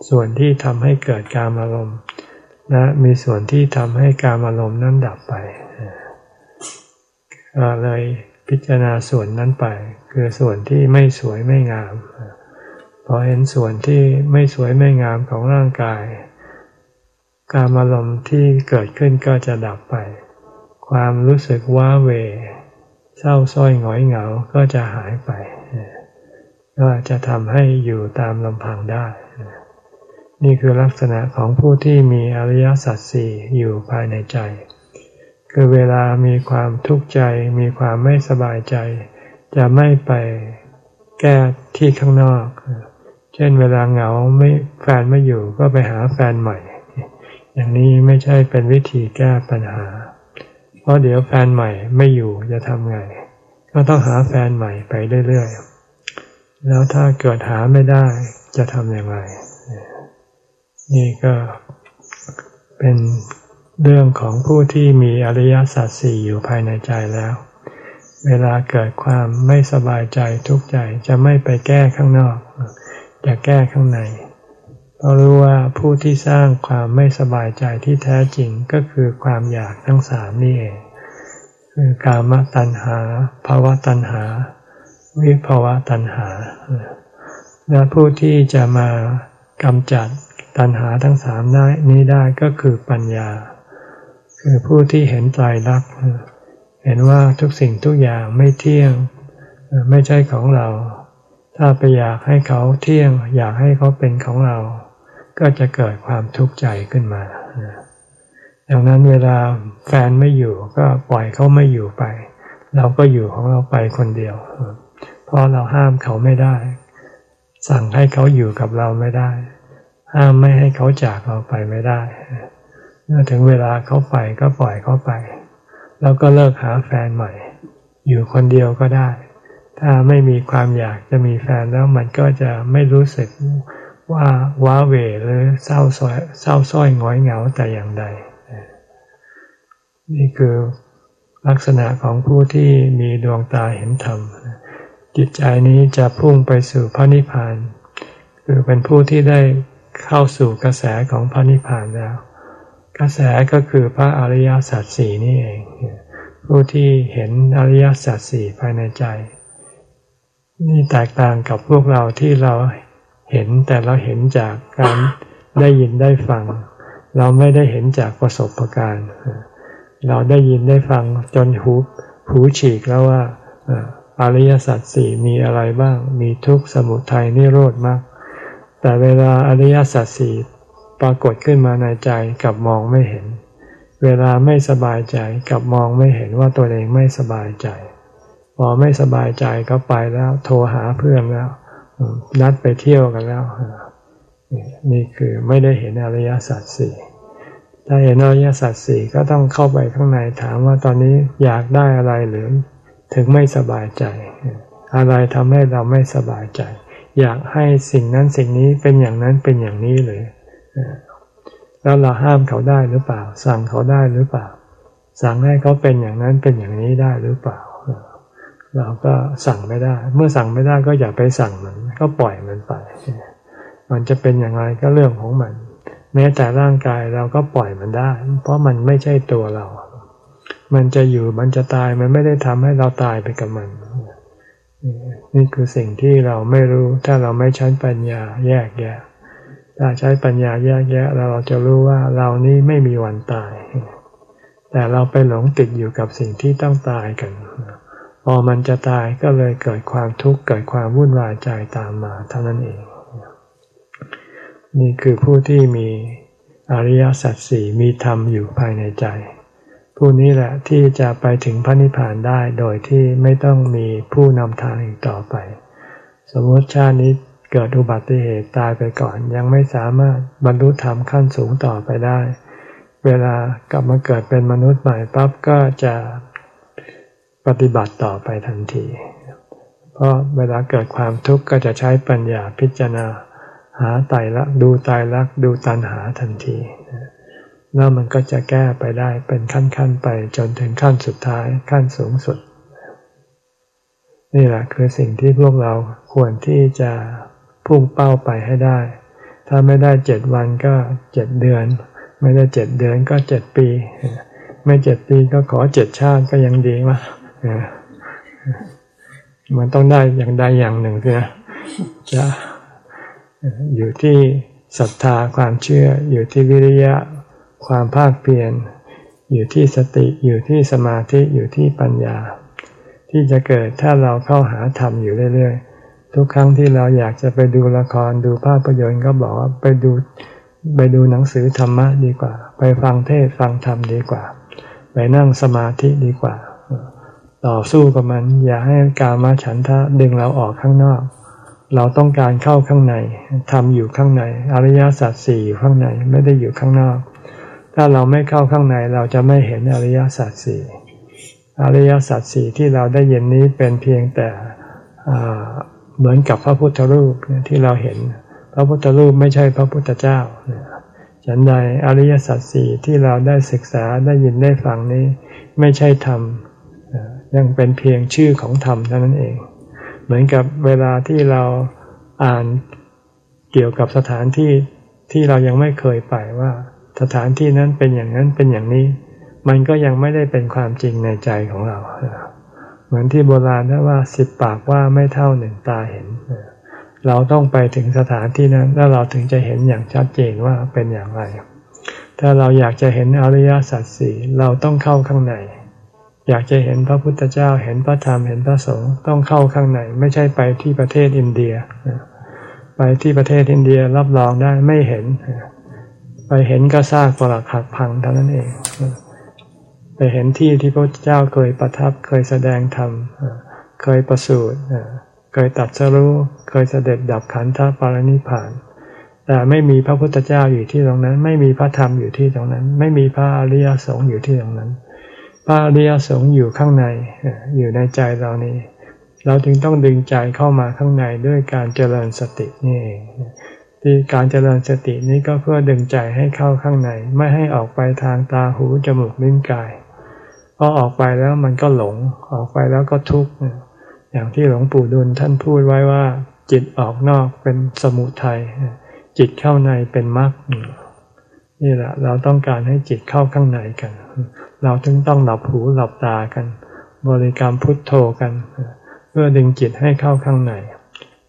ส่วนที่ทำให้เกิดการอารมณ์ และมีส่วนที่ทำให้การอารมณ์นั้นดับไป เลยพิจารณาส่วนนั้นไป คือส่วนที่ไม่สวยไม่งามพอเห็นส่วนที่ไม่สวยไม่งามของร่างกาย การอารมณ์ที่เกิดขึ้นก็จะดับไป ความรู้สึกว้าเว เศร้าส้อยหงอยเหงาก็จะหายไป ก็จะทำให้อยู่ตามลำพังได้ นี่คือลักษณะของผู้ที่มีอริยสัจสี่อยู่ภายในใจ คือเวลามีความทุกข์ใจ มีความไม่สบายใจ จะไม่ไปแก้ที่ข้างนอก เช่นเวลาเหงาไม่แฟนไม่อยู่ก็ไปหาแฟนใหม่ อย่างนี้ไม่ใช่เป็นวิธีแก้ปัญหา เพราะเดี๋ยวแฟนใหม่ไม่อยู่จะทำไง ก็ต้องหาแฟนใหม่ไปเรื่อยๆ แล้วถ้าเกิดหาไม่ได้จะทำอย่างไร นี่ก็เป็น เรื่องของผู้ที่มีอริยสัจสี่อยู่ภายในใจแล้ว เวลาเกิดความไม่สบายใจทุกข์ใจจะไม่ไปแก้ข้างนอก จะแก้ข้างในเพราะรู้ว่าผู้ที่สร้างความไม่สบายใจที่แท้จริงก็คือความอยากทั้งสามนี่เองคือกามตัณหาภาวะตัณหา วิภาวะตัณหา และผู้ที่จะมากำจัดตัณหาทั้งสามนี้ได้ก็คือปัญญา คือผู้ที่เห็นใจรักเห็นว่าทุกสิ่งทุกอย่างไม่เที่ยงไม่ใช่ของเรา ถ้าไปอยากให้เขาเที่ยง อยากให้เขาเป็นของเรา ก็จะเกิดความทุกข์ใจขึ้นมาดังนั้นเวลาแฟนไม่อยู่ก็ปล่อยเขาไม่อยู่ไป เราก็อยู่ของเราไปคนเดียว เพราะเราห้ามเขาไม่ได้ สั่งให้เขาอยู่กับเราไม่ได้ ห้ามไม่ให้เขาจากเราไปไม่ได้ เมื่อถึงเวลาเขาไปก็ปล่อยเขาไป แล้วก็เลิกหาแฟนใหม่ อยู่คนเดียวก็ได้ ถ้าไม่มีความอยากจะมีแฟนแล้วมันก็จะไม่รู้สึกว่าว้าเหวหรือเศร้าซ้อยเศร้าส้อยง้อยเหงาแต่อย่างใด นี่คือลักษณะของผู้ที่มีดวงตาเห็นธรรม จิตใจนี้จะพุ่งไปสู่พระนิพพาน คือเป็นผู้ที่ได้เข้าสู่กระแสของพระนิพพานแล้ว กระแสก็คือพระอริยสัจสี่นี่เอง ผู้ที่เห็นอริยสัจสี่ภายในใจ นี่แตกต่างกับพวกเราที่เราเห็นแต่เราเห็นจากการได้ยินได้ฟัง เราไม่ได้เห็นจากประสบการณ์ เราได้ยินได้ฟังจนหูหูฉีกแล้วว่าอริยสัจสี่มีอะไรบ้าง มีทุกข์สมุทัยนิโรธมาก แต่เวลาอริยสัจสี่ ปรากฏขึ้นมาในใจกับมองไม่เห็น เวลาไม่สบายใจกับมองไม่เห็นว่าตัวเองไม่สบายใจ พอไม่สบายใจก็ไปแล้ว โทรหาเพื่อนแล้ว นัดไปเที่ยวกันแล้ว นี่คือไม่ได้เห็นอริยสัจสี่ถ้าเห็นอริยสัจสี่ก็ต้องเข้าไปข้างในถามว่าตอนนี้อยากได้อะไรหรือถึงไม่สบายใจ อะไรทำให้เราไม่สบายใจ อยากให้สิ่งนั้นสิ่งนี้เป็นอย่างนั้นเป็นอย่างนี้เลย แล้วเราห้ามเขาได้หรือเปล่า สั่งเขาได้หรือเปล่า สั่งให้เขาเป็นอย่างนั้นเป็นอย่างนี้ได้หรือเปล่า เราก็สั่งไม่ได้ เมื่อสั่งไม่ได้ก็อย่าไปสั่งมัน ก็ปล่อยมันไป มันจะเป็นอย่างไรก็เรื่องของมัน แม้แต่ร่างกายเราก็ปล่อยมันได้ เพราะมันไม่ใช่ตัวเรา มันจะอยู่มันจะตายมันไม่ได้ทำให้เราตายไปกับมันนี่คือสิ่งที่เราไม่รู้ถ้าเราไม่ใช้ปัญญาแยกแยะ ถ้าใช้ปัญญาแยกแยะเราจะรู้ว่าเรานี้ไม่มีวันตาย แต่เราไปหลงติดอยู่กับสิ่งที่ต้องตายกัน พอมันจะตายก็เลยเกิดความทุกข์เกิดความวุ่นวายใจตามมาเท่านั้นเอง นี่คือผู้ที่มีอริยสัจสี่มีธรรมอยู่ภายในใจ ผู้นี้แหละที่จะไปถึงพระนิพพานได้โดยที่ไม่ต้องมีผู้นำทางอีกต่อไป สมมติชาตินี้ เกิดอุบัติเหตุตายไปก่อน ยังไม่สามารถบรรลุธรรมขั้นสูงต่อไปได้ เวลากลับมาเกิดเป็นมนุษย์ใหม่ปั๊บก็จะปฏิบัติต่อไปทันที เพราะเวลาเกิดความทุกข์ก็จะใช้ปัญญาพิจารณาหาไตรลักดูไตรลักดูตัณหาทันทีแล้วมันก็จะแก้ไปได้เป็นขั้นๆไปจนถึงขั้นสุดท้ายขั้นสูงสุด นี่แหละคือสิ่งที่พวกเราควรที่จะ พุ่งเป้าไปให้ได้ ถ้าไม่ได้เจ็ดวันก็เจ็ดเดือน ไม่ได้เจ็ดเดือนก็เจ็ดปี ไม่เจ็ดปีก็ขอเจ็ดชาติก็ยังดีวะมันต้องได้อย่างใดอย่างหนึ่งนะจะอยู่ที่ศรัทธาความเชื่อ อยู่ที่วิริยะ ความภาคเพียรอยู่ที่สติอยู่ที่สมาธิอยู่ที่ปัญญา ที่จะเกิดถ้าเราเข้าหาธรรมอยู่เรื่อยๆ ทุกครั้งที่เราอยากจะไปดูละครดูภาพยนตร์ก็บอกว่าไปดูไปดูหนังสือธรรมะดีกว่า ไปฟังเทศฟังธรรมดีกว่า ไปนั่งสมาธิดีกว่า ต่อสู้กับมัน อย่าให้กามาฉันทะดึงเราออกข้างนอก เราต้องการเข้าข้างในทำอยู่ข้างใน อริยสัจสี่อยู่ข้างในไม่ได้อยู่ข้างนอก ถ้าเราไม่เข้าข้างในเราจะไม่เห็นอริยสัจสี่อริยสัจสี่ที่เราได้ยินนี้เป็นเพียงแต่ เหมือนกับพระพุทธรูปที่เราเห็น พระพุทธรูปไม่ใช่พระพุทธเจ้าฉันใดอริยสัจสี่ที่เราได้ศึกษาได้ยินได้ฟังนี้ ไม่ใช่ธรรมยังเป็นเพียงชื่อของธรรมเท่านั้นเอง เหมือนกับเวลาที่เราอ่านเกี่ยวกับสถานที่ที่เรายังไม่เคยไปว่า สถานที่นั้นเป็นอย่างนั้นเป็นอย่างนี้ มันก็ยังไม่ได้เป็นความจริงในใจของเรา เหมือนที่โบราณนะว่าสิบปากว่าไม่เท่าหนึ่งตาเห็น เราต้องไปถึงสถานที่นั้น แล้วเราถึงจะเห็นอย่างชัดเจนว่าเป็นอย่างไร ถ้าเราอยากจะเห็นอริยสัจสี่เราต้องเข้าข้างใน อยากจะเห็นพระพุทธเจ้าเห็นพระธรรมเห็นพระสงฆ์ต้องเข้าข้างใน ไม่ใช่ไปที่ประเทศอินเดีย ไปที่ประเทศอินเดียรับรองได้ไม่เห็น ไปเห็นก็ซากปรักหักพังเท่านั้นเอง ไปเห็นที่ที่พระเจ้าเคยประทับเคยแสดงธรรมเคยประสูติเคยตัดสรู้เคยเสด็จดับขันธปรินิพาน แต่ไม่มีพระพุทธเจ้าอยู่ที่ตรงนั้น ไม่มีพระธรรมอยู่ที่ตรงนั้น ไม่มีพระอริยสงฆ์อยู่ที่ตรงนั้น พระอริยสงฆ์อยู่ข้างในอยู่ในใจเรานี้เราจึงต้องดึงใจเข้ามาข้างในด้วยการเจริญสตินี่เองที่การเจริญสตินี้ก็เพื่อดึงใจให้เข้าข้างใน ไม่ให้ออกไปทางตาหูจมูกลิ้นกาย พอออกไปแล้วมันก็หลง ออกไปแล้วก็ทุกข์อย่างที่หลวงปู่ดุลท่านพูดไว้ว่า จิตออกนอกเป็นสมุทัยจิตเข้าในเป็นมรรคนี่แหละ เราต้องการให้จิตเข้าข้างในกัน เราถึงต้องหลับหูหลับตากัน บริกรรมพุทโธกัน เพื่อดึงจิตให้เข้าข้างใน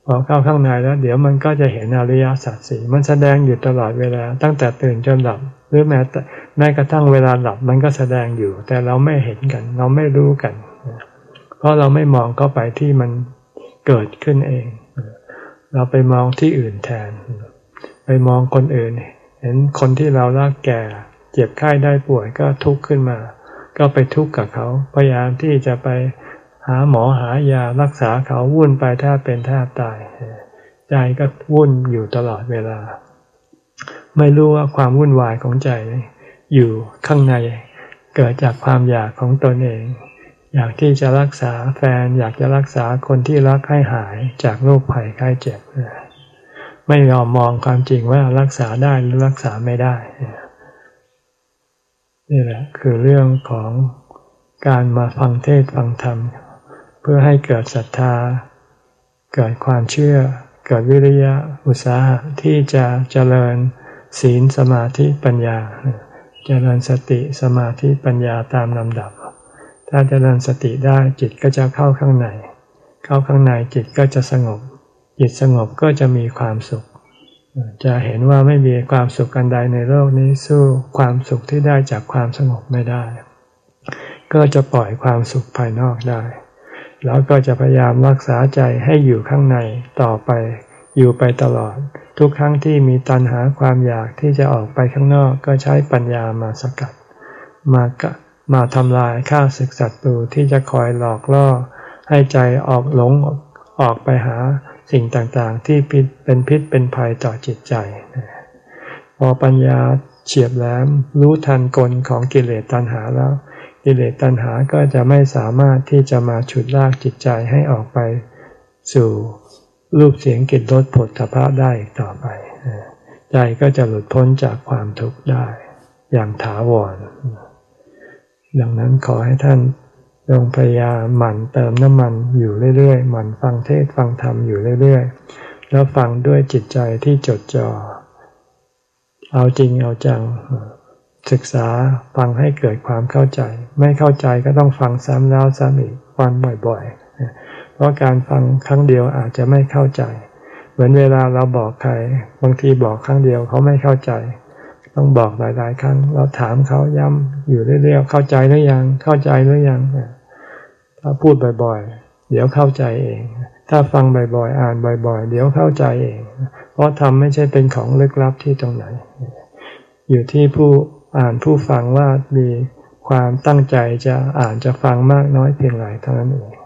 พอเข้าข้างในแล้ว เดี๋ยวมันก็จะเห็นอริยสัจสี่มันแสดงอยู่ตลอดเวลา ตั้งแต่ตื่นจนหลับ หรือแม้แต่แม้กระทั่งเวลาหลับมันก็แสดงอยู่ แต่เราไม่เห็นกัน เราไม่รู้กัน เพราะเราไม่มองเข้าไปที่มันเกิดขึ้นเอง เราไปมองที่อื่นแทน ไปมองคนอื่น เห็นคนที่เรารักแก่ เจ็บไข้ได้ป่วยก็ทุกข์ขึ้นมา ก็ไปทุกข์กับเขา พยายามที่จะไปหาหมอหายารักษาเขาวุ่นไปแทบเป็นแทบตาย ใจก็วุ่นอยู่ตลอดเวลา ไม่รู้ว่าความวุ่นวายของใจอยู่ข้างใน เกิดจากความอยากของตนเอง อยากที่จะรักษาแฟน อยากจะรักษาคนที่รักให้หายจากโรคภัยไข้เจ็บ ไม่ยอมมองความจริงว่ารักษาได้หรือรักษาไม่ได้ นี่แหละคือเรื่องของการมาฟังเทศฟังธรรม เพื่อให้เกิดศรัทธา เกิดความเชื่อ เกิดวิริยะอุตสาหะที่จะเจริญ ศีลสมาธิปัญญาเจริญสติสมาธิปัญญาตามลำดับ ถ้าเจริญสติได้จิตก็จะเข้าข้างใน เข้าข้างในจิตก็จะสงบ จิตสงบก็จะมีความสุข จะเห็นว่าไม่มีความสุขกันใดในโลกนี้สู้ความสุขที่ได้จากความสงบไม่ได้ ก็จะปล่อยความสุขภายนอกได้ แล้วก็จะพยายามรักษาใจให้อยู่ข้างในต่อไปอยู่ไปตลอด ทุกครั้งที่มีตัณหาความอยากที่จะออกไปข้างนอกก็ใช้ปัญญามาสกัด มากมาทำลายข้าศึกศัตรูที่จะคอยหลอกล่อ ให้ใจออกหลงออกไปหาสิ่งต่างๆ ที่พิษเป็นพิษเป็นภัยต่อจิตใจ พอปัญญาเฉียบแหลมรู้ทันกลของกิเลสตัณหาแล้ว กิเลสตัณหาก็จะไม่สามารถที่จะมาฉุดลากจิตใจให้ออกไปสู่ รูปเสียงกลิ่นรสผลถภะได้ต่อไป ใจก็จะหลุดพ้นจากความทุกข์ได้ อย่างถาวร ดังนั้นขอให้ท่านลงพยายามหมั่นเติมน้ำมันอยู่เรื่อยๆ หมั่นฟังเทศฟังธรรมอยู่เรื่อยๆ แล้วฟังด้วยจิตใจที่จดจอ่อ เอาจริงเอาจัง ศึกษาฟังให้เกิดความเข้าใจ ไม่เข้าใจก็ต้องฟังซ้ำแล้วซ้ำอีกฟังบ่อยๆ เพราะการฟังครั้งเดียวอาจจะไม่เข้าใจ เหมือนเวลาเราบอกใครบางทีบอกครั้งเดียวเขาไม่เข้าใจ ต้องบอกหลายๆ ครั้ง เราถามเขาย้ำอยู่เรื่อยๆเข้าใจหรือยังเข้าใจหรือยังถ้าพูดบ่อยๆ เดี๋ยวเข้าใจเอง ถ้าฟังบ่อยๆ อ่านบ่อยๆ เดี๋ยวเข้าใจเอง เพราะทำไม่ใช่เป็นของลึกลับที่ตรงไหน อยู่ที่ผู้อ่านผู้ฟังว่ามีความตั้งใจจะอ่านจะฟังมากน้อยเพียงไรเท่านั้นเอง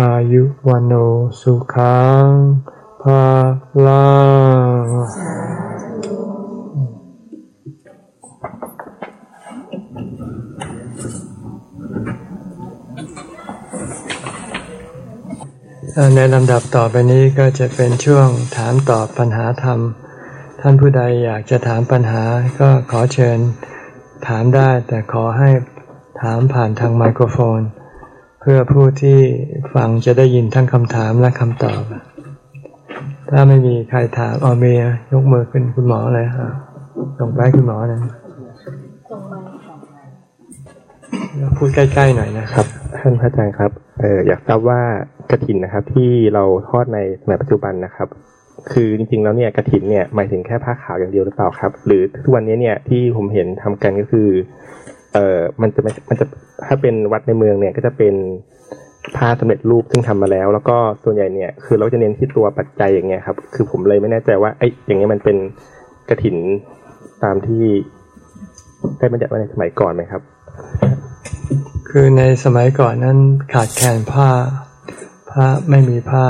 อายุวันโอสุขังภาลังในลำดับต่อไปนี้ก็จะเป็นช่วงถามตอบปัญหาธรรม ท่านผู้ใดอยากจะถามปัญหาก็ขอเชิญถามได้แต่ขอให้ถามผ่านทางไมโครโฟน เพื่อผู้ที่ฟังจะได้ยินทั้งคำถามและคำตอบ ถ้าไม่มีใครถามออเมียยกมือขึ้นคุณหมอเลยค่ะส่งไปคุณหมอนะพูดใกล้ๆหน่อยนะครับ ท่านพระอาจารย์ครับเอออยากทราบว่ากระถินนะครับ ที่เราทอดในสมัยปัจจุบันนะครับ คือจริงๆแล้วเนี่ยกระถินเนี่ยหมายถึงแค่ผ้าขาวอย่างเดียวหรือเปล่าครับ หรือทุกวันนี้เนี่ยที่ผมเห็นทำกันก็คือ เออมันจะมันจะถ้าเป็นวัดในเมืองเนี่ยก็จะเป็นผ้าสำเร็จรูปซึ่งทำมาแล้ว แล้วก็ส่วนใหญ่เนี่ยคือเราจะเน้นที่ตัวปัจจัยอย่างเงี้ยครับ คือผมเลยไม่แน่ใจว่าไอ้อย่างเงี้ยมันเป็นกระถินตามที่ได้บัญญัติไว้ในสมัยก่อนไหมครับ คือในสมัยก่อนนั้นขาดแคลนผ้า ผ้าไม่มีผ้า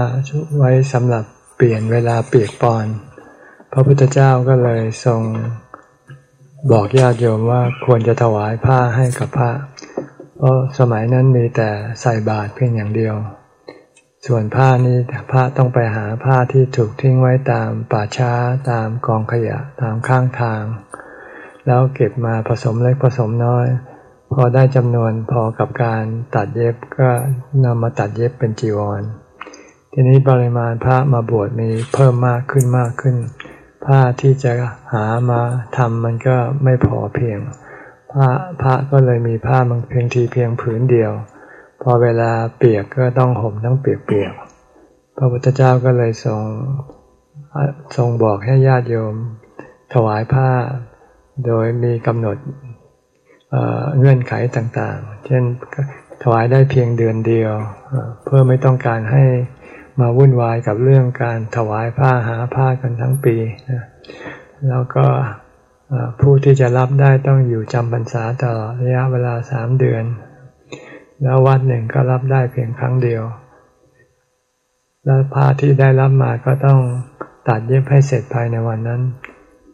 ไว้สำหรับเปลี่ยนเวลาเปียกปอน พระพุทธเจ้าก็เลยทรง บอกญาติโยมว่าควรจะถวายผ้าให้กับพระ เพราะสมัยนั้นมีแต่ใส่บาตรเพียงอย่างเดียว ส่วนผ้านี้พระต้องไปหาผ้าที่ถูกทิ้งไว้ตามป่าช้าตามกองขยะตามข้างทาง แล้วเก็บมาผสมเล็กผสมน้อย พอได้จำนวนพอกับการตัดเย็บก็นำมาตัดเย็บเป็นจีวร ทีนี้ปริมาณพระมาบวชมีเพิ่มมากขึ้นมากขึ้น ผ้าที่จะหามาทำมันก็ไม่พอเพียงผ้าพระก็เลยมีผ้ามันเพียงทีเพียงผืนเดียว พอเวลาเปียกก็ต้องห่มทั้งเปียกๆพระพุทธเจ้าก็เลยทรงทรงบอกให้ญาติโยม ถวายผ้า โดยมีกำหนดเงื่อนไขต่างๆ เช่นถวายได้เพียงเดือนเดียว เพื่อไม่ต้องการให้ มาวุ่นวายกับเรื่องการถวายผ้าหาผ้ากันทั้งปีแล้วก็ผู้ที่จะรับได้ต้องอยู่จำพรรษาตลอดระยะเวลาสามเดือน แล้ววัดหนึ่งก็รับได้เพียงครั้งเดียว แล้วผ้าที่ได้รับมาก็ต้องตัดเย็บให้เสร็จภายในวันนั้น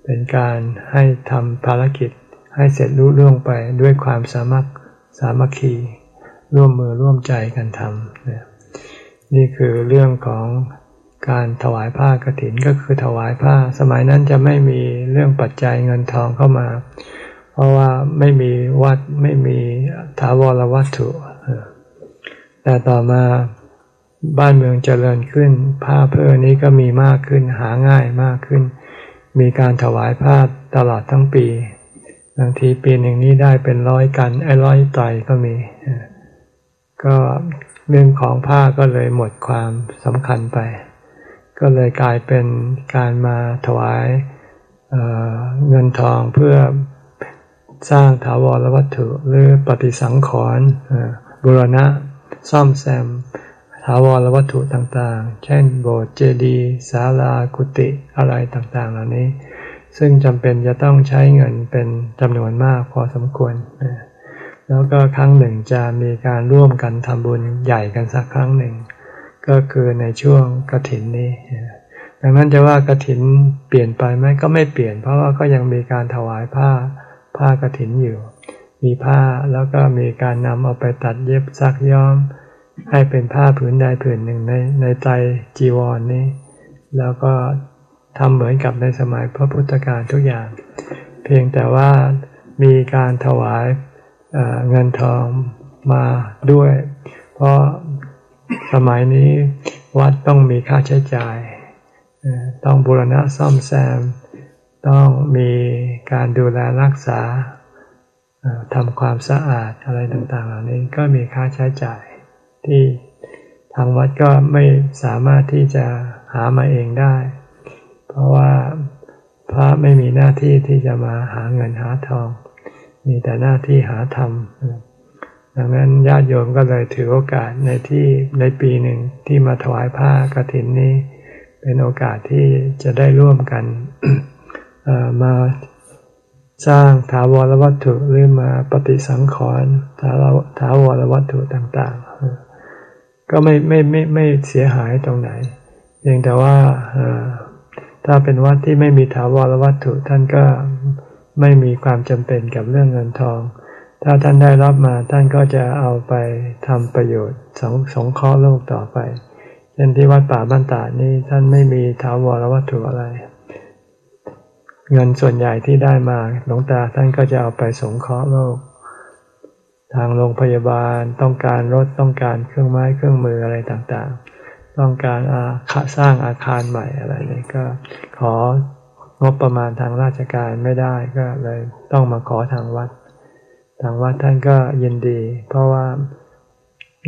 เป็นการให้ทำภารกิจให้เสร็จรู้ล่วงไปด้วยความสามัคสามัคคี ร่วมมือร่วมใจกันทำ นี่คือเรื่องของการถวายผ้ากรถินก็คือถวายผ้า สมัยนั้นจะไม่มีเรื่องปัจจัยเงินทองเข้ามา เพราะว่าไม่มีวัดไม่มีถาวรวัตถุ แต่ต่อมาบ้านเมืองเจริญขึ้น ผ้าเพื่อนี้ก็มีมากขึ้นหาง่ายมากขึ้น มีการถวายผ้าตลอดทั้งปีบางทีปีหนึ่งนี้ได้เป็นร้อยกันไอ้ร้อยไตรก็มี ก็ เรื่องของผ้าก็เลยหมดความสำคัญไป ก็เลยกลายเป็นการมาถวายเเงินทองเพื่อสร้างถาวรวัตถุหรือปฏิสังขรณ์บุรณะ ซ่อมแซมถาวรวัตถุต่างๆ เช่นโบสถ์เจดีย์ศาลากุฏิอะไรต่างๆ เหล่านี้ ซึ่งจำเป็นจะต้องใช้เงินเป็นจำนวนมากพอสมควร แล้วก็ครั้งหนึ่งจะมีการร่วมกันทำบุญใหญ่กันสักครั้งหนึ่ง ก็คือในช่วงกระถินนี้ ดังนั้นจะว่ากระถินเปลี่ยนไปไหมก็ไม่เปลี่ยน เพราะว่าก็ยังมีการถวายผ้าผ้ากระถินอยู่ มีผ้าแล้วก็มีการนำเอาไปตัดเย็บซักย้อม ให้เป็นผ้าผืนใดผืนหนึ่งในในใจจีวรนนี้ แล้วก็ทำเหมือนกับในสมัยพระพุทธการทุกอย่าง เพียงแต่ว่ามีการถวาย เงินทองมาด้วย เพราะสมัยนี้วัดต้องมีค่าใช้จ่าย ต้องบูรณะซ่อมแซม ต้องมีการดูแลรักษาทำความสะอาดอะไรต่างๆ เหล่านี้ก็มีค่าใช้จ่ายที่ทางวัดก็ไม่สามารถที่จะหามาเองได้ เพราะว่าพระไม่มีหน้าที่ที่จะมาหาเงินหาทอง มีแต่หน้าที่หาธรรมดังนั้นญาติโยมก็เลยถือโอกาสในที่ในปีหนึ่งที่มาถวายผ้ากรถินนี้ เป็นโอกาสที่จะได้ร่วมกันมาสร้างถาวรวัตถุหรือมาปฏิสังขรณ์ถาวรวัตถุต่างๆ ก็ไม่ไม่ไม่ไม่เสียหายตรงไหนเพียงแต่ว่าถ้าเป็นวัดที่ไม่มีถาวรวัตถุท่านก็ ไม่มีความจำเป็นกับเรื่องเงินทอง ถ้าท่านได้รับมาท่านก็จะเอาไปทำประโยชน์สองสงเคราะห์โลกต่อไปเช่นที่วัดป่าบ้านตาดนี่ท่านไม่มีถาวรวัตถุอะไร เงินส่วนใหญ่ที่ได้มาหลวงตาท่านก็จะเอาไปสงเคราะห์โลก ทางโรงพยาบาลต้องการรถต้องการเครื่องไม้เครื่องมืออะไรต่างๆ ต้องการอาสร้างอาคารใหม่อะไรนี่ก็ขอ งบประมาณทางราชการไม่ได้ก็เลยต้องมาขอทางวัด ทางวัดท่านก็ยินดี เพราะว่า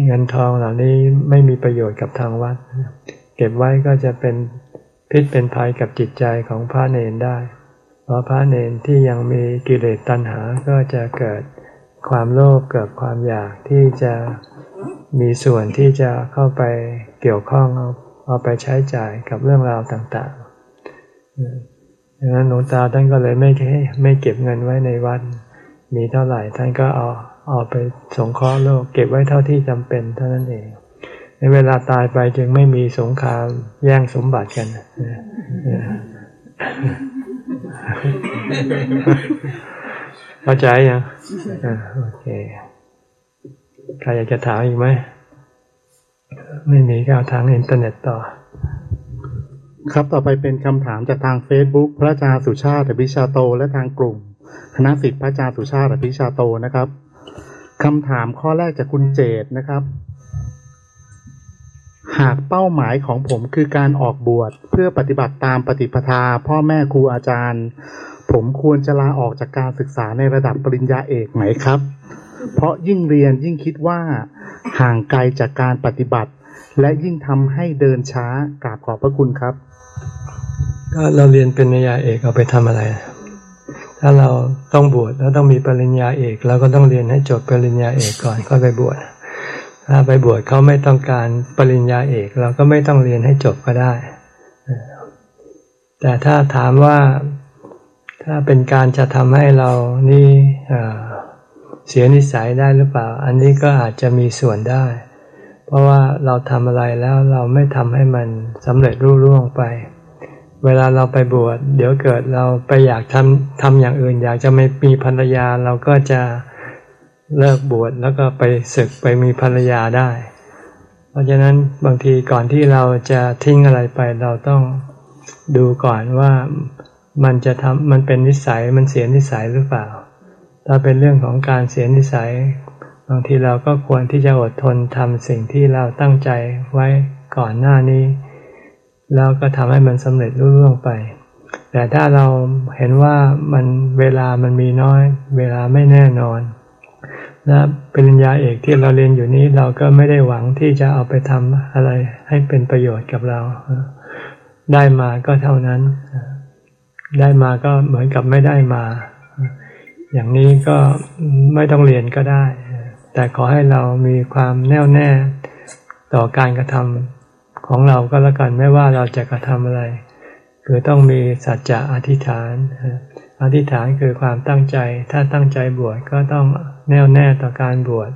เงินทองเหล่านี้ไม่มีประโยชน์กับทางวัด เก็บไว้ก็จะเป็นพิษเป็นภัยกับจิตใจของพระเนนได้ เพราะพระเนนที่ยังมีกิเลสตัณหาก็จะเกิดความโลภเกิดความอยากที่จะมีส่วนที่จะเข้าไปเกี่ยวข้องเอาเอาไปใช้จ่ายกับเรื่องราวต่าง ๆ ดังนั้นหลวงตาท่านก็เลยไม่ไม่เก็บเงินไว้ในวัด มีเท่าไหร่ท่านก็เอาเอาไปสงเคราะห์โลก เก็บไว้เท่าที่จำเป็นเท่านั้นเอง ในเวลาตายไปจึงไม่มีสงครามแย่งสมบัติกันเข้าใจยังโอเค ใครอยากจะถามอีกไหม ไม่มีก็เอาทางอินเทอร์เน็ตต่อ ครับ ต่อไปเป็นคำถามจากทาง Facebook พระอาจารย์สุชาติอภิชาโต และทางกลุ่ม คณะสิทธิพระอาจารย์สุชาติอภิชาโตนะครับคำถามข้อแรกจากคุณเจตนะครับ หากเป้าหมายของผมคือการออกบวชเพื่อปฏิบัติตามปฏิปทา พ่อแม่ครูอาจารย์ ผมควรจะลาออกจากการศึกษาในระดับปริญญาเอกไหมครับ เพราะยิ่งเรียนยิ่งคิดว่าห่างไกลจากการปฏิบัติ และยิ่งทำให้เดินช้ากราบขอบพระคุณครับ ก็เราเรียนเป็นปริญญาเอกเอาไปทำอะไร ถ้าเราต้องบวชแล้วต้องมีปริญญาเอกเราก็ต้องเรียนให้จบปริญญาเอกก่อนก็ไปบวชถ้าไปบวชเขาไม่ต้องการปริญญาเอกเราก็ไม่ต้องเรียนให้จบก็ได้ แต่ถ้าถามว่าถ้าเป็นการจะทำให้เรานี่เสียนิสัยได้หรือเปล่า อันนี้ก็อาจจะมีส่วนได้ เพราะว่าเราทำอะไรแล้วเราไม่ทำให้มันสำเร็จรุ่ร่วงไป เวลาเราไปบวชเดี๋ยวเกิดเราไปอยากทำทำอย่างอื่น อยากจะไม่มีภรรยาเราก็จะเลิกบวชแล้วก็ไปศึกไปมีภรรยาได้ เพราะฉะนั้นบางทีก่อนที่เราจะทิ้งอะไรไปเราต้องดูก่อนว่ามันจะทำมันเป็นนิสัยมันเสียนิสัยหรือเปล่า ถ้าเป็นเรื่องของการเสียนิสัย บางทีเราก็ควรที่จะอดทนทำสิ่งที่เราตั้งใจไว้ก่อนหน้านี้ แล้วก็ทำให้มันสำเร็จรุ่ร่วงไป แต่ถ้าเราเห็นว่ามันเวลามันมีน้อย เวลาไม่แน่นอน และปริญญาเอกที่เราเรียนอยู่นี้เราก็ไม่ได้หวังที่จะเอาไปทำอะไรให้เป็นประโยชน์กับเรา ได้มาก็เท่านั้น ได้มาก็เหมือนกับไม่ได้มา อย่างนี้ก็ไม่ต้องเรียนก็ได้ แต่ขอให้เรามีความแน่วแน่ต่อการกระทำของเราก็แล้วกันไม่ว่าเราจะกระทำอะไร คือต้องมีสัจจะอธิษฐาน อธิษฐานคือความตั้งใจ ถ้าตั้งใจบวชก็ต้องแน่วแน่ต่อการบวช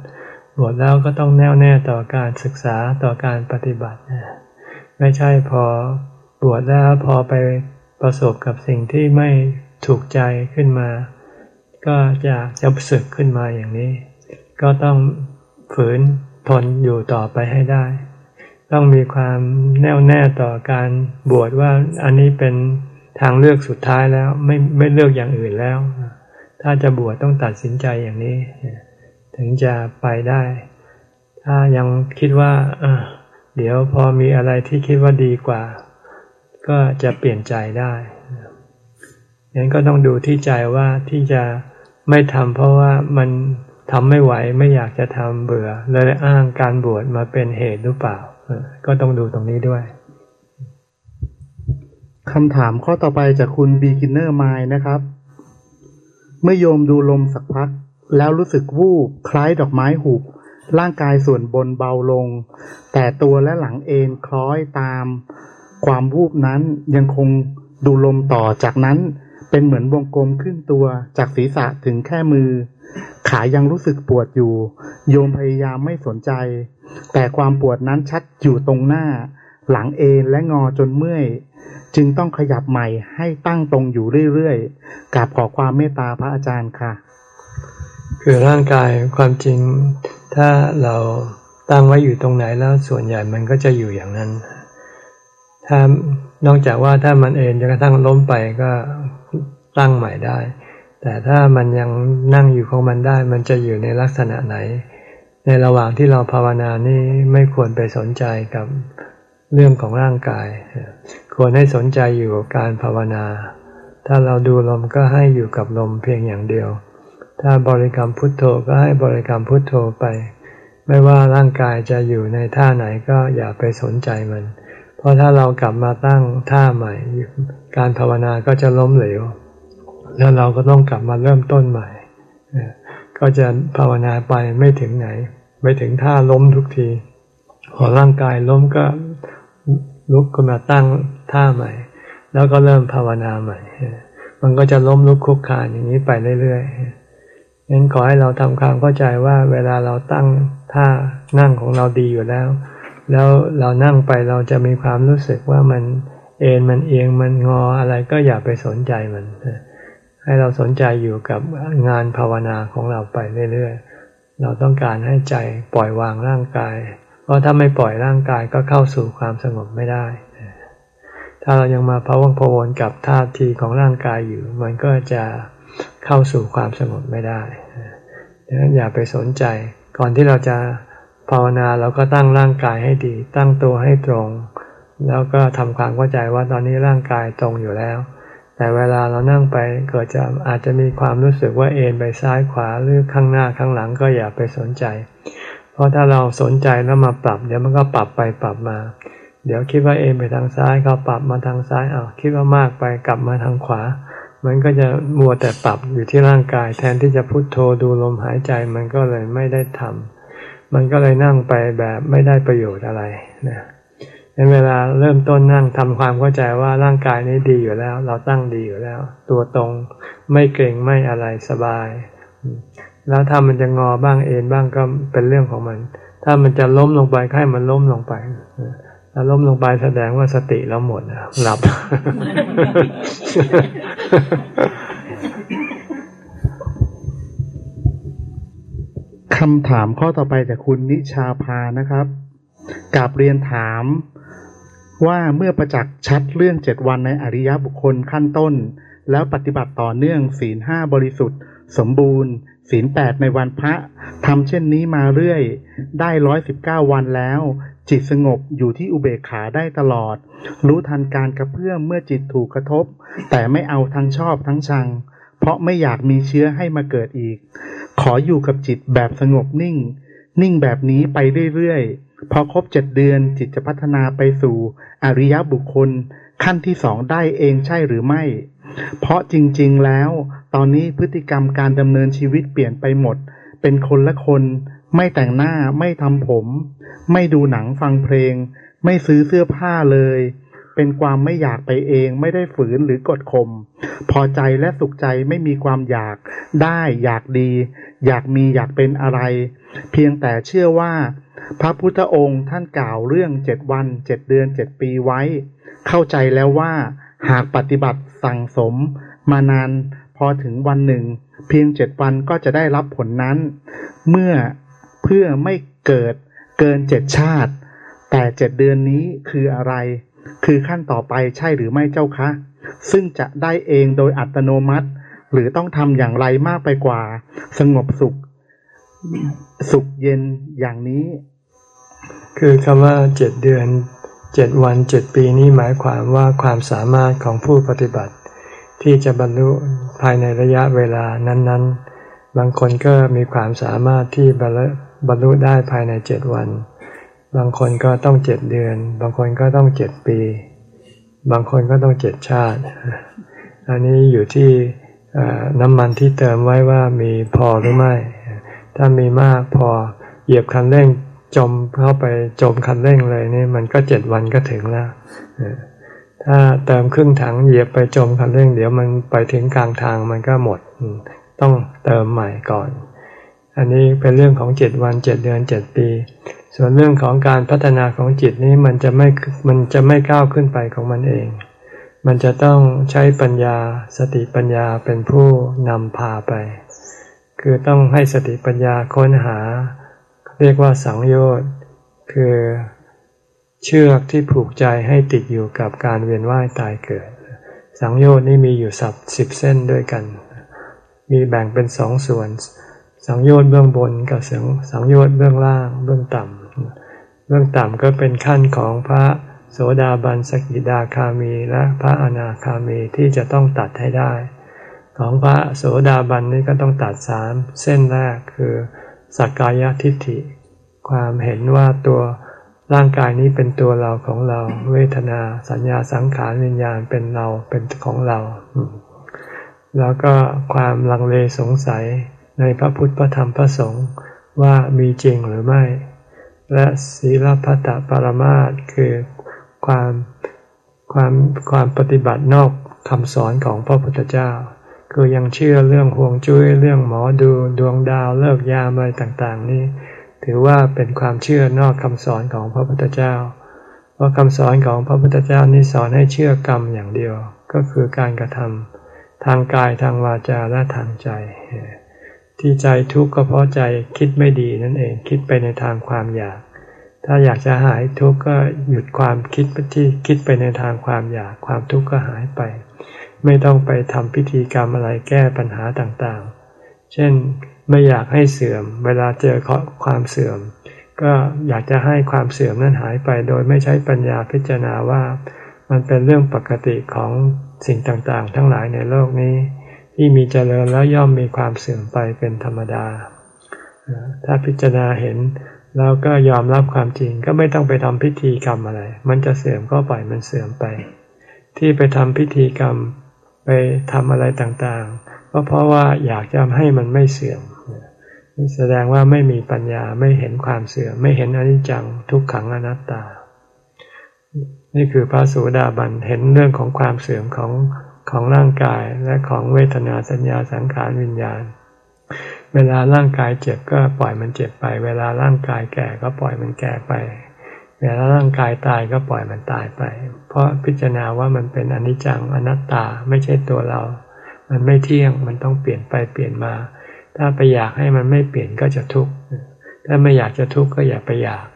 บวชแล้วก็ต้องแน่วแน่ต่อการศึกษาต่อการปฏิบัติ ไม่ใช่พอบวชแล้วพอไปประสบกับสิ่งที่ไม่ถูกใจขึ้นมา ก็อยากจะสึกขึ้นมาอย่างนี้ ก็ต้องฝืนทนอยู่ต่อไปให้ได้ ต้องมีความแน่วแน่ต่อการบวชว่าอันนี้เป็นทางเลือกสุดท้ายแล้วไม่ไม่เลือกอย่างอื่นแล้ว ถ้าจะบวชต้องตัดสินใจอย่างนี้ ถึงจะไปได้ ถ้ายังคิดว่าเดี๋ยวพอมีอะไรที่คิดว่าดีกว่า ก็จะเปลี่ยนใจได้ยังก็ต้องดูที่ใจว่าที่จะไม่ทำเพราะว่ามัน ทำไม่ไหวไม่อยากจะทำเบื่อเลยอ้างการบวชมาเป็นเหตุหรือเปล่า ก็ต้องดูตรงนี้ด้วยคำถามข้อต่อไปจากคุณ Beginner Mind นะครับ เมื่อโยมดูลมสักพัก แล้วรู้สึกวูบคล้ายดอกไม้หุบ ร่างกายส่วนบนเบาลง แต่ตัวและหลังเอนคล้อยตาม ความวูบนั้นยังคงดูลมต่อจากนั้น เป็นเหมือนวงกลมขึ้นตัวจากศีรษะถึงแค่มือ ขายังรู้สึกปวดอยู่ โยมพยายามไม่สนใจ แต่ความปวดนั้นชัดอยู่ตรงหน้า หลังเอนและงอจนเมื่อย จึงต้องขยับใหม่ให้ตั้งตรงอยู่เรื่อยๆกราบขอความเมตตาพระอาจารย์ค่ะ คือร่างกายความจริง ถ้าเราตั้งไว้อยู่ตรงไหนแล้วส่วนใหญ่มันก็จะอยู่อย่างนั้น ถ้านอกจากว่าถ้ามันเองจนกระทั่งล้มไปก็ตั้งใหม่ได้ แต่ถ้ามันยังนั่งอยู่ของมันได้ มันจะอยู่ในลักษณะไหน ในระหว่างที่เราภาวนานี่ไม่ควรไปสนใจกับเรื่องของร่างกาย ควรให้สนใจอยู่กับการภาวนา ถ้าเราดูลมก็ให้อยู่กับลมเพียงอย่างเดียว ถ้าบริกรรมพุทโธก็ให้บริกรรมพุทโธไป ไม่ว่าร่างกายจะอยู่ในท่าไหนก็อย่าไปสนใจมัน เพราะถ้าเรากลับมาตั้งท่าใหม่ การภาวนาก็จะล้มเหลว แล้วเราก็ต้องกลับมาเริ่มต้นใหม่ ก็จะภาวนาไปไม่ถึงไหน ไม่ถึงท่าล้มทุกที พอร่างกายล้มก็ลุกขึ้นมาตั้งท่าใหม่ แล้วก็เริ่มภาวนาใหม่ มันก็จะล้มลุกคุกคานอย่างนี้ไปเรื่อยๆงั้นขอให้เราทำความเข้าใจว่าเวลาเราตั้งท่านั่งของเราดีอยู่แล้ว แล้วเรานั่งไปเราจะมีความรู้สึกว่ามันเอ็นมันเอียงมันงออะไรก็อย่าไปสนใจมัน ให้เราสนใจอยู่กับงานภาวนาของเราไปเรื่อยๆ เราต้องการให้ใจปล่อยวางร่างกาย เพราะถ้าไม่ปล่อยร่างกายก็เข้าสู่ความสงบไม่ได้ ถ้าเรายังมาพะวังพวนกับท่าทีของร่างกายอยู่ มันก็จะเข้าสู่ความสงบไม่ได้ดังนั้นอย่าไปสนใจ ก่อนที่เราจะภาวนาเราก็ตั้งร่างกายให้ดี ตั้งตัวให้ตรง แล้วก็ทำความเข้าใจว่าตอนนี้ร่างกายตรงอยู่แล้ว แต่เวลาเรานั่งไปเกิดจะอาจจะมีความรู้สึกว่าเอ็นไปซ้ายขวาหรือข้างหน้าข้างหลังก็อย่าไปสนใจ เพราะถ้าเราสนใจแล้วมาปรับ เดี๋ยวมันก็ปรับไปปรับมา เดี๋ยวคิดว่าเองไปทางซ้ายเขาปรับมาทางซ้ายอ้าวคิดว่ามากไปกลับมาทางขวา มันก็จะมัวแต่ปรับอยู่ที่ร่างกาย แทนที่จะพุโทโธดูลมหายใจมันก็เลยไม่ได้ทำมันก็เลยนั่งไปแบบไม่ได้ประโยชน์อะไรนะ ในเวลาเริ่มต้นนั่งทำความเข้าใจว่าร่างกายนี้ดีอยู่แล้ว เราตั้งดีอยู่แล้ว ตัวตรงไม่เกร็งไม่อะไรสบาย แล้วถ้ามันจะงอบ้างเอ็นบ้างก็เป็นเรื่องของมัน ถ้ามันจะล้มลงไปให้มันล้มลงไปแล้วล้มลงไปแสดงว่าสติเราหมดหลับ คำถามข้อต่อไปจากคุณนิชาพานะครับกาบเรียนถาม ว่าเมื่อประจักษ์ชัดเรื่องเจ็ดวันในอริยบุคคลขั้นต้น แล้วปฏิบัติต่อเนื่องศีลห้าบริสุทธิ์ สมบูรณ์ ศีลแปดในวันพระทำเช่นนี้มาเรื่อย ได้ร้อยสิบเก้าวันแล้ว จิตสงบอยู่ที่อุเบกขาได้ตลอด รู้ทันการกระเพื่อมเมื่อจิตถูกกระทบ แต่ไม่เอาทั้งชอบทั้งชัง เพราะไม่อยากมีเชื้อให้มาเกิดอีก ขออยู่กับจิตแบบสงบนิ่ง นิ่งแบบนี้ไปเรื่อยๆ พอครบเจ็ดเดือนจิตจะพัฒนาไปสู่อริยบุคคล ขั้นที่สองได้เองใช่หรือไม่ เพราะจริง ๆแล้ว ตอนนี้พฤติกรรมการดำเนินชีวิตเปลี่ยนไปหมด เป็นคนละคน ไม่แต่งหน้าไม่ทำผม ไม่ดูหนังฟังเพลง ไม่ซื้อเสื้อผ้าเลย เป็นความไม่อยากไปเองไม่ได้ฝืนหรือกดข่มพอใจและสุขใจไม่มีความอยากได้อยากดี อยากมีอยากเป็นอะไร เพียงแต่เชื่อว่า พระพุทธองค์ท่านกล่าวเรื่องเจ็ดวันเจ็ดเดือนเจ็ดปีไว้ เข้าใจแล้วว่าหากปฏิบัติสั่งสม มานานพอถึงวันหนึ่ง เพียงเจ็ดวันก็จะได้รับผลนั้น เมื่อเพื่อไม่เกิดเกินเจ็ดชาติ แต่เจ็ดเดือนนี้คืออะไร คือขั้นต่อไปใช่หรือไม่เจ้าคะ ซึ่งจะได้เองโดยอัตโนมัติ หรือต้องทำอย่างไรมากไปกว่า สงบสุข สุขเย็นอย่างนี้ คือคำว่าเจ็ดเดือนเจ็ดวันเจ็ดปีนี้หมายความว่าความสามารถของผู้ปฏิบัติ ที่จะบรรลุภายในระยะเวลานั้น ๆ บางคนก็มีความสามารถที่บรรลุได้ภายในเจ็ดวัน บางคนก็ต้องเจ็ดเดือน บางคนก็ต้องเจ็ดปี บางคนก็ต้องเจ็ดชาติ อันนี้อยู่ที่น้ำมันที่เติมไว้ว่ามีพอหรือไม่ ถ้ามีมากพอเหยียบคันเร่งจมเข้าไปจมคันเร่งเลยนี่มันก็เจ็ดวันก็ถึงแล้วถ้าเติมครึ่งถังเหยียบไปจมคันเร่ง เดี๋ยวมันไปถึงกลางทางมันก็หมด ต้องเติมใหม่ก่อน อันนี้เป็นเรื่องของเจ็ดวันเจ็ดเดือนเจ็ดปี ส่วนเรื่องของการพัฒนาของจิตนี้มันจะไม่มันจะไม่ก้าวขึ้นไปของมันเอง มันจะต้องใช้ปัญญาสติปัญญาเป็นผู้นำพาไป คือต้องให้สติปัญญาค้นหา เรียกว่าสังโยชน์คือเชือกที่ผูกใจให้ติดอยู่กับการเวียนว่ายตายเกิด สังโยชน์นี่มีอยู่สับสิบเส้นด้วยกัน มีแบ่งเป็นสองส่วน สังโยชน์เบื้องบนกับสังสังโยชน์เบื้องล่างเบื้องต่ำ เบื้องต่ำก็เป็นขั้นของพระโสดาบันสกิดาคามีและพระอนาคามีที่จะต้องตัดให้ได้ ของพระโสดาบันนี่ก็ต้องตัดสามเส้นแรกคือสักกายทิฏฐิ ความเห็นว่าตัวร่างกายนี้เป็นตัวเราของเรา เวทนาสัญญาสังขารวิญญาณเป็นเราเป็นของเรา แล้วก็ความลังเลสงสัยในพระพุทธพระธรรมพระสงฆ์ว่ามีจริงหรือไม่ และศีลพัตตปรมาตคือความความความปฏิบัตินอกคำสอนของพระพุทธเจ้า คือยังเชื่อเรื่องห่วงจุ้ยเรื่องหมอดูดวงดาวเลิกยาอะไรต่างๆ นี้ ถือว่าเป็นความเชื่อนอกคำสอนของพระพุทธเจ้า เพราะคำสอนของพระพุทธเจ้านี่สอนให้เชื่อกรรมอย่างเดียว ก็คือการกระทำทางกายทางวาจาและทางใจ ที่ใจทุกข์ก็เพราะใจคิดไม่ดีนั่นเอง คิดไปในทางความอยาก ถ้าอยากจะหายทุกข์ก็หยุดความคิดที่คิดไปในทางความอยาก ความทุกข์ก็หายไป ไม่ต้องไปทำพิธีกรรมอะไรแก้ปัญหาต่างๆ เช่นไม่อยากให้เสื่อม เวลาเจอความเสื่อม ก็อยากจะให้ความเสื่อมนั้นหายไปโดยไม่ใช้ปัญญาพิจารณาว่า มันเป็นเรื่องปกติของสิ่งต่างๆ ทั้งหลายในโลกนี้ ที่มีเจริญแล้วย่อมมีความเสื่อมไปเป็นธรรมดา ถ้าพิจารณาเห็นแล้วก็ยอมรับความจริงก็ไม่ต้องไปทำพิธีกรรมอะไร มันจะเสื่อมก็ปล่อยมันเสื่อมไป ที่ไปทำพิธีกรรมไปทำอะไรต่างๆ ก็เพราะว่าอยากจะให้มันไม่เสื่อมแสดงว่าไม่มีปัญญาไม่เห็นความเสื่อม ไม่เห็นอนิจจังทุกขังอนัตตา นี่คือพระสุดาบันเห็นเรื่องของความเสื่อมของ ของร่างกายและของเวทนาสัญญาสังขารวิญญาณ เวลาร่างกายเจ็บก็ปล่อยมันเจ็บไป เวลาร่างกายแก่ก็ปล่อยมันแก่ไป เวลาร่างกายตายก็ปล่อยมันตายไป เพราะพิจารณาว่ามันเป็นอนิจจังอนัตตาไม่ใช่ตัวเรา มันไม่เที่ยงมันต้องเปลี่ยนไปเปลี่ยนมา ถ้าไปอยากให้มันไม่เปลี่ยนก็จะทุกข์ถ้าไม่อยากจะทุกข์ก็อย่าไปอยาก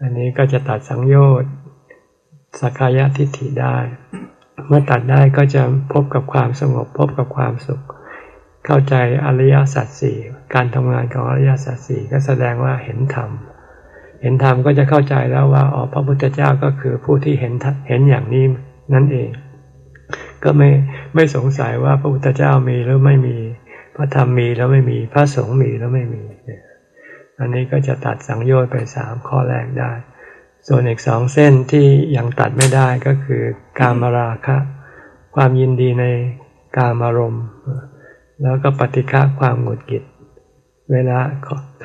อันนี้ก็จะตัดสังโยชน์สักายะทิฏฐิได้ เมื่อตัดได้ก็จะพบกับความสงบพบกับความสุข เข้าใจอริยสัจสี่การทำงานของอริยสัจสี่ก็แสดงว่าเห็นธรรมเห็นธรรมก็จะเข้าใจแล้วว่าอ๋อพระพุทธเจ้าก็คือผู้ที่เห็นเห็นอย่างนี้นั่นเอง ก็ไม่ไม่สงสัยว่าพระพุทธเจ้ามีหรือไม่มีพระธรรมมีแล้วไม่มีพระสงฆ์มีแล้วไม่มี อันนี้ก็จะตัดสังโยชน์ไปสามข้อแรกได้ ส่วนอีกสองเส้นที่ยังตัดไม่ได้ก็คือการมราคะ ความยินดีในการอารมณ์ แล้วก็ปฏิฆะความหงุดหงิด เวลา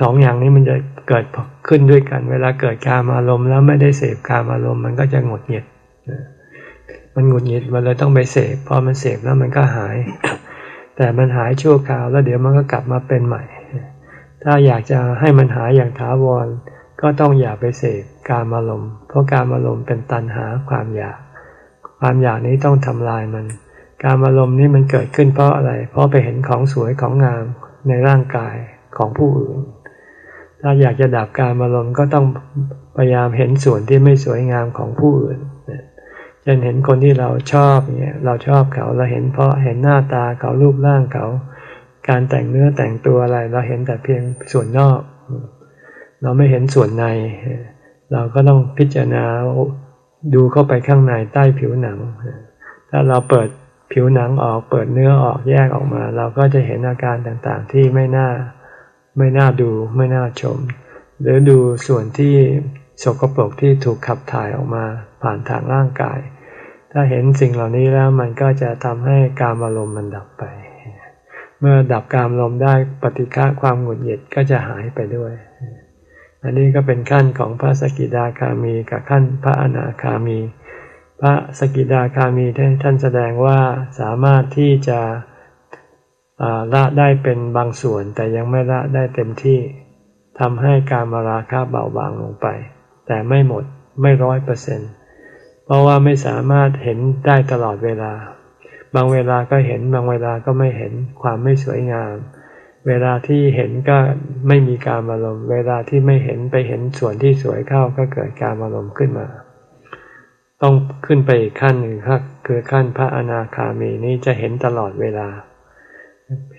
สองอย่างนี้มันจะเกิดขึ้นด้วยกัน เวลาเกิดการอารมณ์แล้วไม่ได้เสพการอารมณ์มันก็จะหงุดหงิด มันหงุดหงิดมันเลยต้องไปเสพพอมันเสพแล้วมันก็หาย แต่มันหายชั่วคราวแล้วเดี๋ยวมันก็กลับมาเป็นใหม่ ถ้าอยากจะให้มันหายอย่างถาวร ก็ต้องอย่าไปเสพการอารมณ์เพราะการอารมณ์เป็นตันหาความอยาก ความอยากนี้ต้องทำลายมัน การอารมณ์นี้มันเกิดขึ้นเพราะอะไร เพราะไปเห็นของสวยของงามในร่างกายของผู้อื่น ถ้าอยากจะดับการอารมณ์ก็ต้องพยายามเห็นส่วนที่ไม่สวยงามของผู้อื่นช่นเห็นคนที่เราชอบเนี่ยเราชอบเขาเราเห็นเพราะเห็นหน้าตาเขารูปร่างเขา การแต่งเนื้อแต่งตัวอะไรเราเห็นแต่เพียงส่วนนอก เราไม่เห็นส่วนใน เราก็ต้องพิจารณาดูเข้าไปข้างในใต้ผิวหนัง ถ้าเราเปิดผิวหนังออกเปิดเนื้อออกแยกออกมา เราก็จะเห็นอาการต่างๆ ที่ไม่น่าไม่น่าดูไม่น่าชม หรือดูส่วนที่สกปรกที่ถูกขับถ่ายออกมาผ่านทางร่างกาย ถ้าเห็นสิ่งเหล่านี้แล้วมันก็จะทำให้การอารมณ์มันดับไป เมื่อดับการอารมณ์ได้ปฏิฆะความหงุดหงิดก็จะหายไปด้วย อันนี้ก็เป็นขั้นของพระสกิดาคามีกับขั้นพระอนาคามี พระสกิดาคามีท่านแสดงว่าสามารถที่จะละได้เป็นบางส่วนแต่ยังไม่ละได้เต็มที่ทำให้การมาราคาเบาบางลงไป แต่ไม่หมดไม่ร้อยเปอร์เซ็นเพราะว่าไม่สามารถเห็นได้ตลอดเวลา บางเวลาก็เห็นบางเวลาก็ไม่เห็นความไม่สวยงาม เวลาที่เห็นก็ไม่มีการอารมณ์ เวลาที่ไม่เห็นไปเห็นส่วนที่สวยเข้าก็เกิดการอารมณ์ขึ้นมา ต้องขึ้นไปอีกขั้นหนึ่งครับคือขั้นพระอนาคามีนี้จะเห็นตลอดเวลา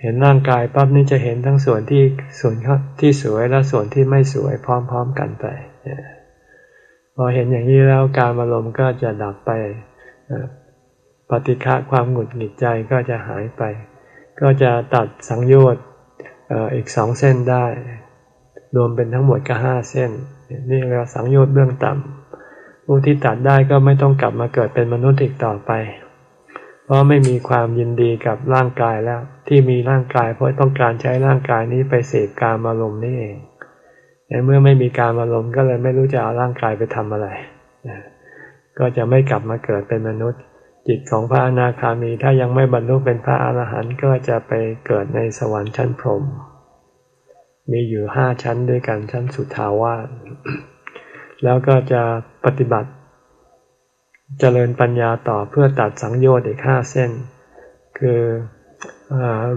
เห็นร่างกายปั๊บนี่จะเห็นทั้งส่วนที่ส่วนที่สวยและส่วนที่ไม่สวยพร้อม ๆ กันไปพอเห็นอย่างนี้แล้วการอารมณ์ก็จะดับไปปฏิฆะความหงุดหงิดใจก็จะหายไป ก็จะตัดสังโยชน์ อีกสองเส้นได้ รวมเป็นทั้งหมดก็ห้าเส้น นี่เรียกสังโยชน์เบื้องต่ำผู้ที่ตัดได้ก็ไม่ต้องกลับมาเกิดเป็นมนุษย์อีกต่อไป เพราะไม่มีความยินดีกับร่างกายแล้ว ที่มีร่างกายเพราะต้องการใช้ร่างกายนี้ไปเสพการอารมณ์นี่เองเมื่อไม่มีการอารมณ์ก็เลยไม่รู้จะเอาร่างกายไปทำอะไร ก็จะไม่กลับมาเกิดเป็นมนุษย์ จิตของพระอนาคามีถ้ายังไม่บรรลุเป็นพระอรหันต์ก็จะไปเกิดในสวรรค์ชั้นพรหมมีอยู่ห้าชั้นด้วยกันชั้นสุทาวาสแล้วก็จะปฏิบัติเจริญปัญญาต่อเพื่อตัดสังโยชน์อีกห้าเส้น คือ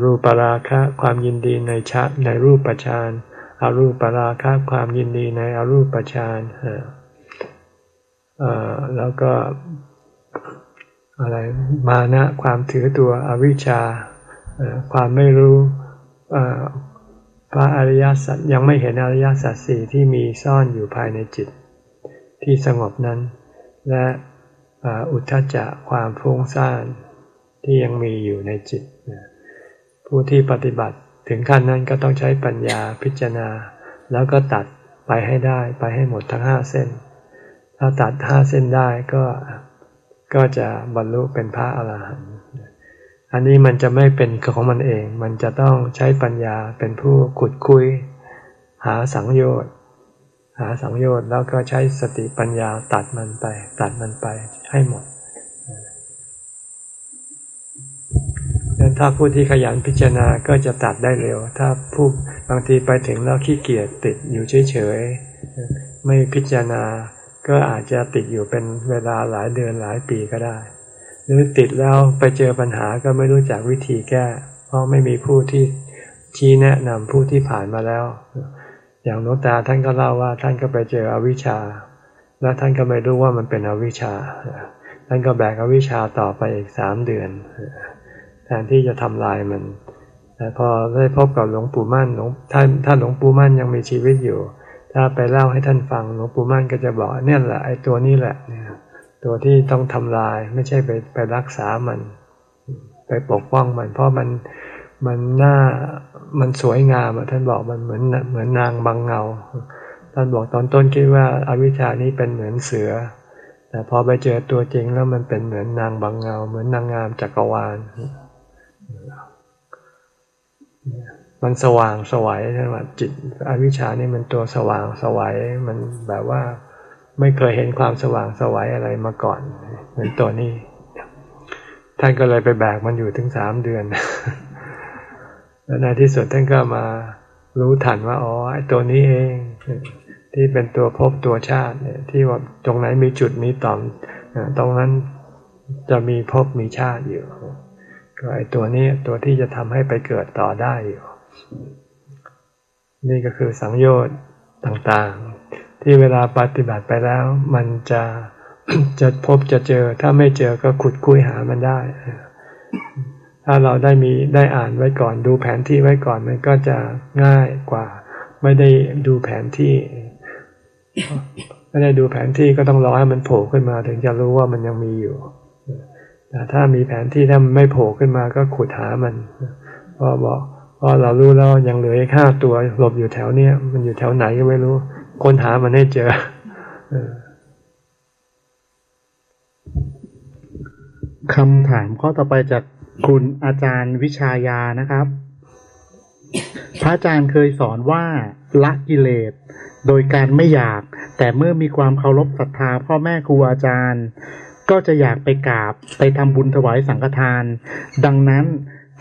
รูปราคะความยินดีในชะในรูปฌานอารูปราคะความยินดีในอรูปฌานแล้วก็ อะไรมานะความถือตัวอวิชชาความไม่รู้พระอริยสัจยังไม่เห็นอริยสัจสี่ที่มีซ่อนอยู่ภายในจิต ที่สงบนั้น และอุทธจะความฟุ้งซ่านที่ยังมีอยู่ในจิต ผู้ที่ปฏิบัติถึงขั้นนั้นก็ต้องใช้ปัญญาพิจารณา แล้วก็ตัดไปให้ได้ไปให้หมดทั้งห้าเส้น ถ้าตัดห้าเส้นได้ก็ ก็จะบรรลุเป็นพระอรหันต์อันนี้มันจะไม่เป็นของมันเอง มันจะต้องใช้ปัญญาเป็นผู้ขุดคุย หาสังโยชน์ หาสังโยชน์แล้วก็ใช้สติปัญญาตัดมันไป ตัดมันไปให้หมดดังถ้าผู้ที่ขยันพิจารณาก็จะตัดได้เร็ว ถ้าผู้บางทีไปถึงแล้วขี้เกียจติดอยู่เฉยๆ ไม่พิจารณา ก็อาจจะติดอยู่เป็นเวลาหลายเดือนหลายปีก็ได้ หรือติดแล้วไปเจอปัญหาก็ไม่รู้จักวิธีแก้ เพราะไม่มีผู้ที่ชี้แนะนำผู้ที่ผ่านมาแล้ว อย่างนตาท่านก็เล่าว่าท่านก็ไปเจออวิชชา แล้วท่านก็ไม่รู้ว่ามันเป็นอวิชชา ท่านก็แบกอวิชชาต่อไปอีกสามเดือนแทนที่จะทำลายมันแต่พอได้พบกับหลวงปู่มั่นหลวงท่านท่านหลวงปู่มั่นยังมีชีวิตอยู่ ถ้าไปเล่าให้ท่านฟังหลวงปู่มั่นก็จะบอกเนี่ยแหละไอ้ตัวนี้แหละเนี่ยตัวที่ต้องทำลายไม่ใช่ไปไปรักษามัน ไปปกป้องมัน เพราะมันมันหน่ามันสวยงามอะท่านบอกมันเหมือนเหมือนนางบางเงา ท่านบอกตอนต้นคิดว่าอาวิชานี้เป็นเหมือนเสือ แต่พอไปเจอตัวจริงแล้วมันเป็นเหมือนนางบางเงา เหมือนนางงามจักรวาล มันสว่างสวัยใช่ไหมจิตอวิชานี่มันตัวสว่างสวัยมันแบบว่าไม่เคยเห็นความสว่างสวัยอะไรมาก่อนเหมือนตัวนี้ท่านก็เลยไปแบกมันอยู่ถึงสามเดือน แล้วในที่สุดท่านก็มารู้ทันว่าอ๋อไอ้ตัวนี้เอง ที่เป็นตัวภพตัวชาติเนี่ยที่ว่าตรงไหนมีจุดมีต่อมตรงนั้นจะมีภพมีชาติอยู่ก็ไอ้ตัวนี้ตัวที่จะทำให้ไปเกิดต่อได้อยู่ นี่ก็คือสังโยชน์ต่างๆ ที่เวลาปฏิบัติไปแล้ว มันจะจะพบจะเจอ ถ้าไม่เจอก็ขุดคุยหามันได้ ถ้าเราได้มีได้อ่านไว้ก่อนดูแผนที่ไว้ก่อนมันก็จะง่ายกว่า ไม่ได้ดูแผนที่ไม่ได้ดูแผนที่ก็ต้องรอให้มันโผล่ขึ้นมา ถึงจะรู้ว่ามันยังมีอยู่แต่ถ้ามีแผนที่ถ้ามันไม่โผล่ขึ้นมาก็ขุดหามันพราะบอก ราะเรารู้แล้วยังเหลืออีกห้าตัวหลบอยู่แถวเนี้ยมันอยู่แถวไหนก็ไม่รู้ ค้นหามันให้เจอคำถามข้อต่อไปจากคุณอาจารย์วิชายานะครับ พระอาจารย์เคยสอนว่าละกิเลสโดยการไม่อยาก แต่เมื่อมีความเคารพศรัทธาพ่อแม่ครูอาจารย์ ก็จะอยากไปกราบไปทำบุญถวายสังฆทาน ดังนั้น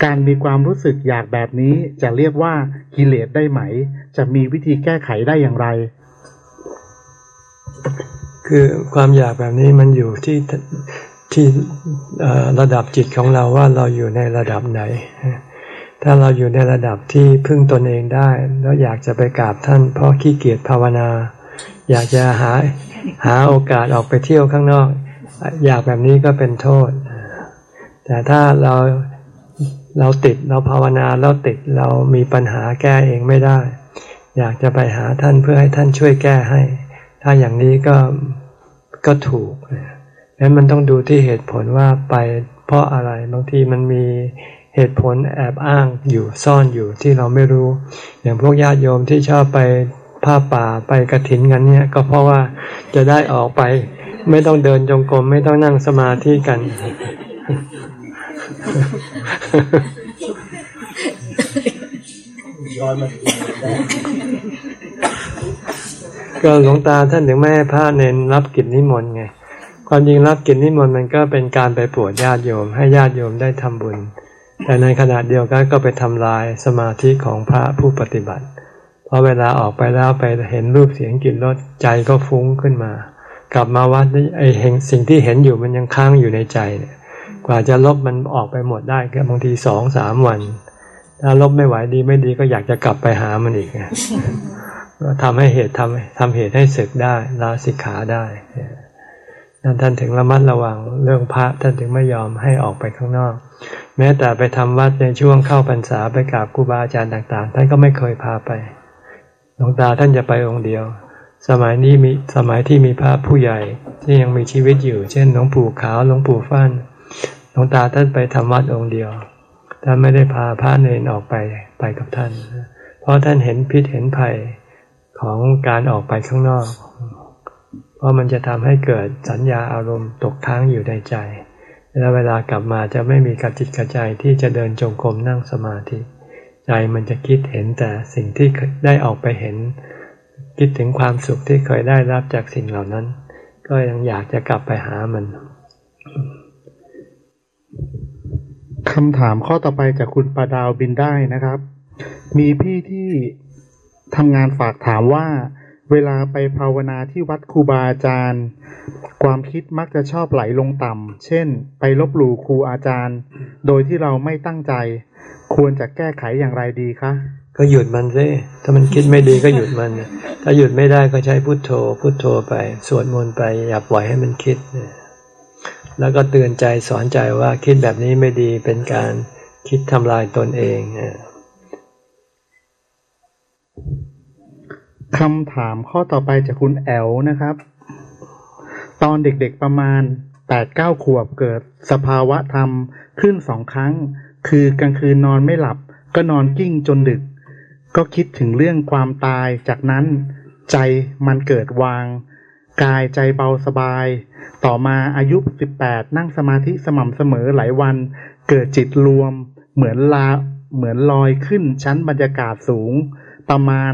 การมีความรู้สึกอยากแบบนี้จะเรียกว่ากิเลสได้ไหม จะมีวิธีแก้ไขได้อย่างไร คือความอยากแบบนี้มันอยู่ที่ที่ระดับจิตของเราว่าเราอยู่ในระดับไหน ถ้าเราอยู่ในระดับที่พึ่งตนเองได้ แล้วอยากจะไปกราบท่านเพราะขี้เกียจภาวนา อยากจะหาหาโอกาสออกไปเที่ยวข้างนอก อยากแบบนี้ก็เป็นโทษ แต่ถ้าเรา เราติดเราภาวนาเราติดเรามีปัญหาแก้เองไม่ได้ อยากจะไปหาท่านเพื่อให้ท่านช่วยแก้ให้ ถ้าอย่างนี้ก็ก็ถูกนั้นมันต้องดูที่เหตุผลว่าไปเพราะอะไรบางทีมันมีเหตุผลแอบอ้างอยู่ซ่อนอยู่ที่เราไม่รู้ อย่างพวกญาติโยมที่ชอบไปผ้าป่าไปกระถินกันเนี่ยก็เพราะว่าจะได้ออกไป ไม่ต้องเดินจงกรมไม่ต้องนั่งสมาธิกัน ก็หลวงตาท่านถึงแม่ให้พระเน้นรับกิจนิมนต์ไง ความจริงรับกิจนิมนต์มันก็เป็นการไปปวดญาติโยม ให้ญาติโยมได้ทำบุญ แต่ในขณะเดียวกันก็ไปทำลายสมาธิของพระผู้ปฏิบัติ เพราะเวลาออกไปแล้วไปเห็นรูปเสียงกลิ่นรสใจก็ฟุ้งขึ้นมา กลับมาวัดไอเห็นสิ่งที่เห็นอยู่มันยังค้างอยู่ในใจเนี่ย กว่าจะลบมันออกไปหมดได้ก็บางทีสองสามวัน ถ้าลบไม่ไหวดีไม่ดีก็อยากจะกลับไปหามันอีกก็ทำให้เหตุทำทำเหตุให้ศึกได้ลาสิกขาได้นั่นท่านถึงระมัดระวังเรื่องพระท่านถึงไม่ยอมให้ออกไปข้างนอก แม้แต่ไปทำวัดในช่วงเข้าพรรษาไปกราบครูบาอาจารย์ต่างๆ ท่านก็ไม่เคยพาไปหลวงตาท่านจะไปองค์เดียว สมัยนี้มีสมัยที่มีพระผู้ใหญ่ที่ยังมีชีวิตอยู่ เช่นหลวงปู่ขาวหลวงปู่ฟัน่น หลวงตาท่านไปทำวัดองค์เดียว ท่านไม่ได้พาพระเนนออกไปไปกับท่าน เพราะท่านเห็นพิษเห็นภัยของการออกไปข้างนอก เพราะมันจะทำให้เกิดสัญญาอารมณ์ตกค้างอยู่ในใจแล้วเวลากลับมาจะไม่มีกระจิตกระใจที่จะเดินจงกรมนั่งสมาธิ ใจมันจะคิดเห็นแต่สิ่งที่ได้ออกไปเห็น คิดถึงความสุขที่เคยได้รับจากสิ่งเหล่านั้น ก็ยังอยากจะกลับไปหามัน คำถามข้อต่อไปจากคุณปาดาวบินได้นะครับ มีพี่ที่ทำงานฝากถามว่า เวลาไปภาวนาที่วัดครูบาอาจารย์ ความคิดมักจะชอบไหลลงต่ำ เช่น ไปลบหลู่ครูอาจารย์ โดยที่เราไม่ตั้งใจ ควรจะแก้ไขอย่างไรดีคะ ก็หยุดมันซิถ้ามันคิดไม่ดีก็หยุดมัน ถ้าหยุดไม่ได้ก็ใช้พุทโธ พุทโธไป สวดมนต์ไป อย่าปล่อยให้มันคิดเนี่ย แล้วก็เตือนใจสอนใจว่าคิดแบบนี้ไม่ดีเป็นการคิดทำลายตนเองคำถามข้อต่อไปจากคุณแอลนะครับ ตอนเด็กๆประมาณแปดเก้าขวบเกิดสภาวะธรรมขึ้นสองครั้ง คือกลางคืนนอนไม่หลับ ก็นอนกิ้งจนดึก ก็คิดถึงเรื่องความตายจากนั้นใจมันเกิดวาง กายใจเบาสบาย ต่อมาอายุสิบแปดนั่งสมาธิสม่ำเสมอหลายวัน เกิดจิตรวม เหมือนลาเหมือนลอยขึ้นชั้นบรรยากาศสูง ประมาณ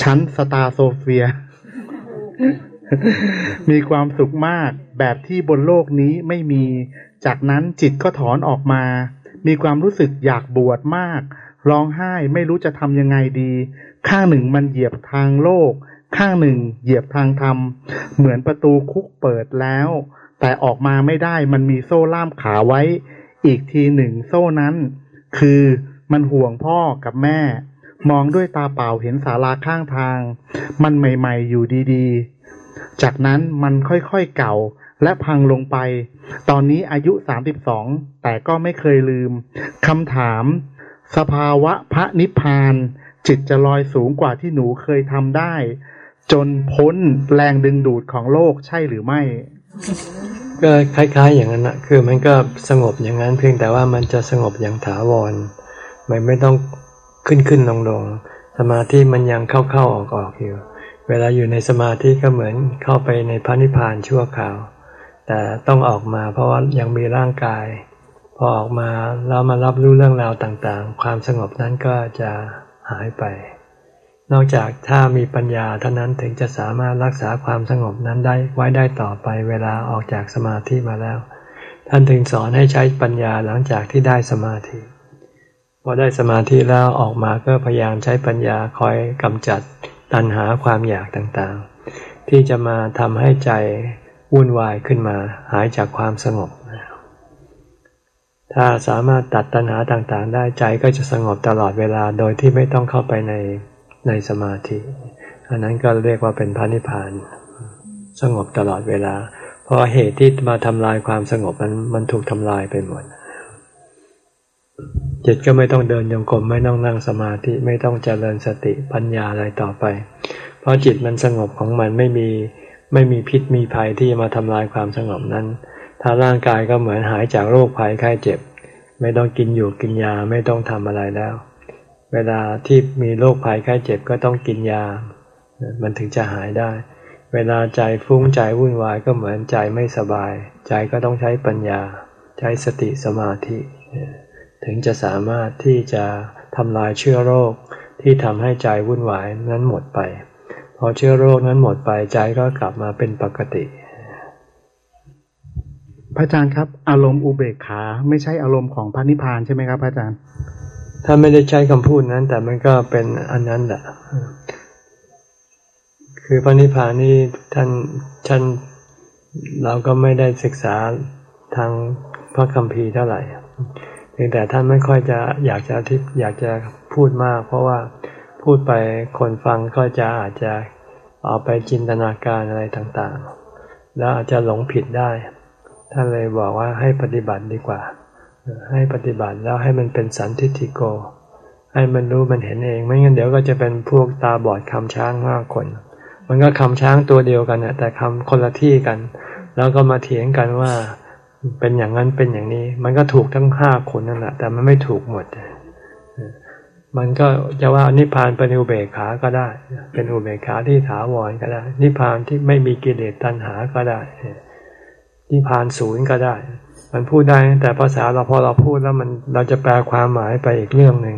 ชั้นสตาโซเฟีย มีความสุขมากแบบที่บนโลกนี้ไม่มี จากนั้นจิตก็ถอนออกมา มีความรู้สึกอยากบวชมาก ร้องไห้ไม่รู้จะทำยังไงดี ข้างหนึ่งมันเหยียบทางโลก ข้างหนึ่งเหยียบทางธรรม เหมือนประตูคุกเปิดแล้ว แต่ออกมาไม่ได้มันมีโซ่ล่ามขาไว้ อีกทีหนึ่งโซ่นั้น คือมันห่วงพ่อกับแม่ มองด้วยตาเปล่าเห็นศาลาข้างทาง มันใหม่ๆอยู่ดีๆ จากนั้นมันค่อยๆเก่าและพังลงไป ตอนนี้อายุสามสิบสองแต่ก็ไม่เคยลืมคำถาม สภาวะพระนิพพาน จิตจะลอยสูงกว่าที่หนูเคยทำได้ จนพ้นแรงดึงดูดของโลกใช่หรือไม่ ก็คล้ายๆอย่างนั้นนะคือมันก็สงบอย่างนั้นเพียงแต่ว่ามันจะสงบอย่างถาวรมันไม่ต้องขึ้นขึ้นลงลงสมาธิมันยังเข้าเข้าออกออกอยู่ เวลาอยู่ในสมาธิก็เหมือนเข้าไปในพระนิพพานชั่วคราว แต่ต้องออกมาเพราะว่ายังมีร่างกาย พอออกมาแล้วมารับรู้เรื่องราวต่างๆ ความสงบนั้นก็จะหายไป นอกจากถ้ามีปัญญาเท่านั้นถึงจะสามารถรักษาความสงบนั้นได้ไว้ได้ต่อไปเวลาออกจากสมาธิมาแล้ว ท่านถึงสอนให้ใช้ปัญญาหลังจากที่ได้สมาธิพอได้สมาธิแล้วออกมาก็พยายามใช้ปัญญาคอยกำจัดตัณหาความอยากต่างๆ ที่จะมาทำให้ใจวุ่นวายขึ้นมาหายจากความสงบ ถ้าสามารถตัดตัณหาต่างๆ ได้ใจก็จะสงบตลอดเวลาโดยที่ไม่ต้องเข้าไปใน ในสมาธิ อันนั้นก็เรียกว่าเป็นพระนิพพาน สงบตลอดเวลา เพราะเหตุที่มาทำลายความสงบมันมันถูกทำลายไปหมดจิตก็ไม่ต้องเดินยงกรมไม่ต้องนั่งสมาธิไม่ต้องเจริญสติปัญญาอะไรต่อไป เพราะจิตมันสงบของมันไม่มีไม่มีพิษมีภัยที่จะมาทำลายความสงบนั้น ถ้าร่างกายก็เหมือนหายจากโรคภัยไข้เจ็บ ไม่ต้องกินอยู่กินยาไม่ต้องทำอะไรแล้ว เวลาที่มีโรคภัยไข้เจ็บก็ต้องกินยา มันถึงจะหายได้ เวลาใจฟุ้งใจวุ่นวายก็เหมือนใจไม่สบาย ใจก็ต้องใช้ปัญญา ใช้สติสมาธิ ถึงจะสามารถที่จะทำลายเชื้อโรคที่ทำให้ใจวุ่นวายนั้นหมดไป พอเชื้อโรคนั้นหมดไปใจก็กลับมาเป็นปกติ พระอาจารย์ครับ อารมณ์อุเบกขาไม่ใช่อารมณ์ของพระนิพพานใช่ไหมครับพระอาจารย์ ถ้าไม่ได้ใช้คำพูดนั้น แต่มันก็เป็นอันนั้นแหละคือพระนิพพานนี่ท่านท่านเราก็ไม่ได้ศึกษาทางพระคัมภีร์เท่าไหร่พียงแต่ท่านไม่ค่อยจะอยากจะทิพอยากจะพูดมาก เพราะว่าพูดไปคนฟังก็จะอาจจะเอาไปจินตนาการอะไรต่างๆ แล้วอาจจะหลงผิดได้ ท่านเลยบอกว่าให้ปฏิบัติดีกว่า ให้ปฏิบัติแล้วให้มันเป็นสันทิฏฐิโก ให้มันรู้มันเห็นเอง ไม่งั้นเดี๋ยวก็จะเป็นพวกตาบอดคำช้างมากคน มันก็คำช้างตัวเดียวกันแต่คำคนละที่กัน แล้วก็มาเถียงกันว่าเป็นอย่างนั้นเป็นอย่างนี้ มันก็ถูกทั้งห้าคนนั่นแหละแต่มันไม่ถูกหมด มันก็จะว่านิพพานเป็นอุเบกขาก็ได้ เป็นอุเบกขาที่ถาวรก็ได้ นิพพานที่ไม่มีกิเลสตัณหาก็ได้นิพพานศูนย์ก็ได้ มันพูดได้แต่ภาษาเราพอเราพูดแล้วมันเราจะแปลความหมายไปอีกเรื่องหนึ่ง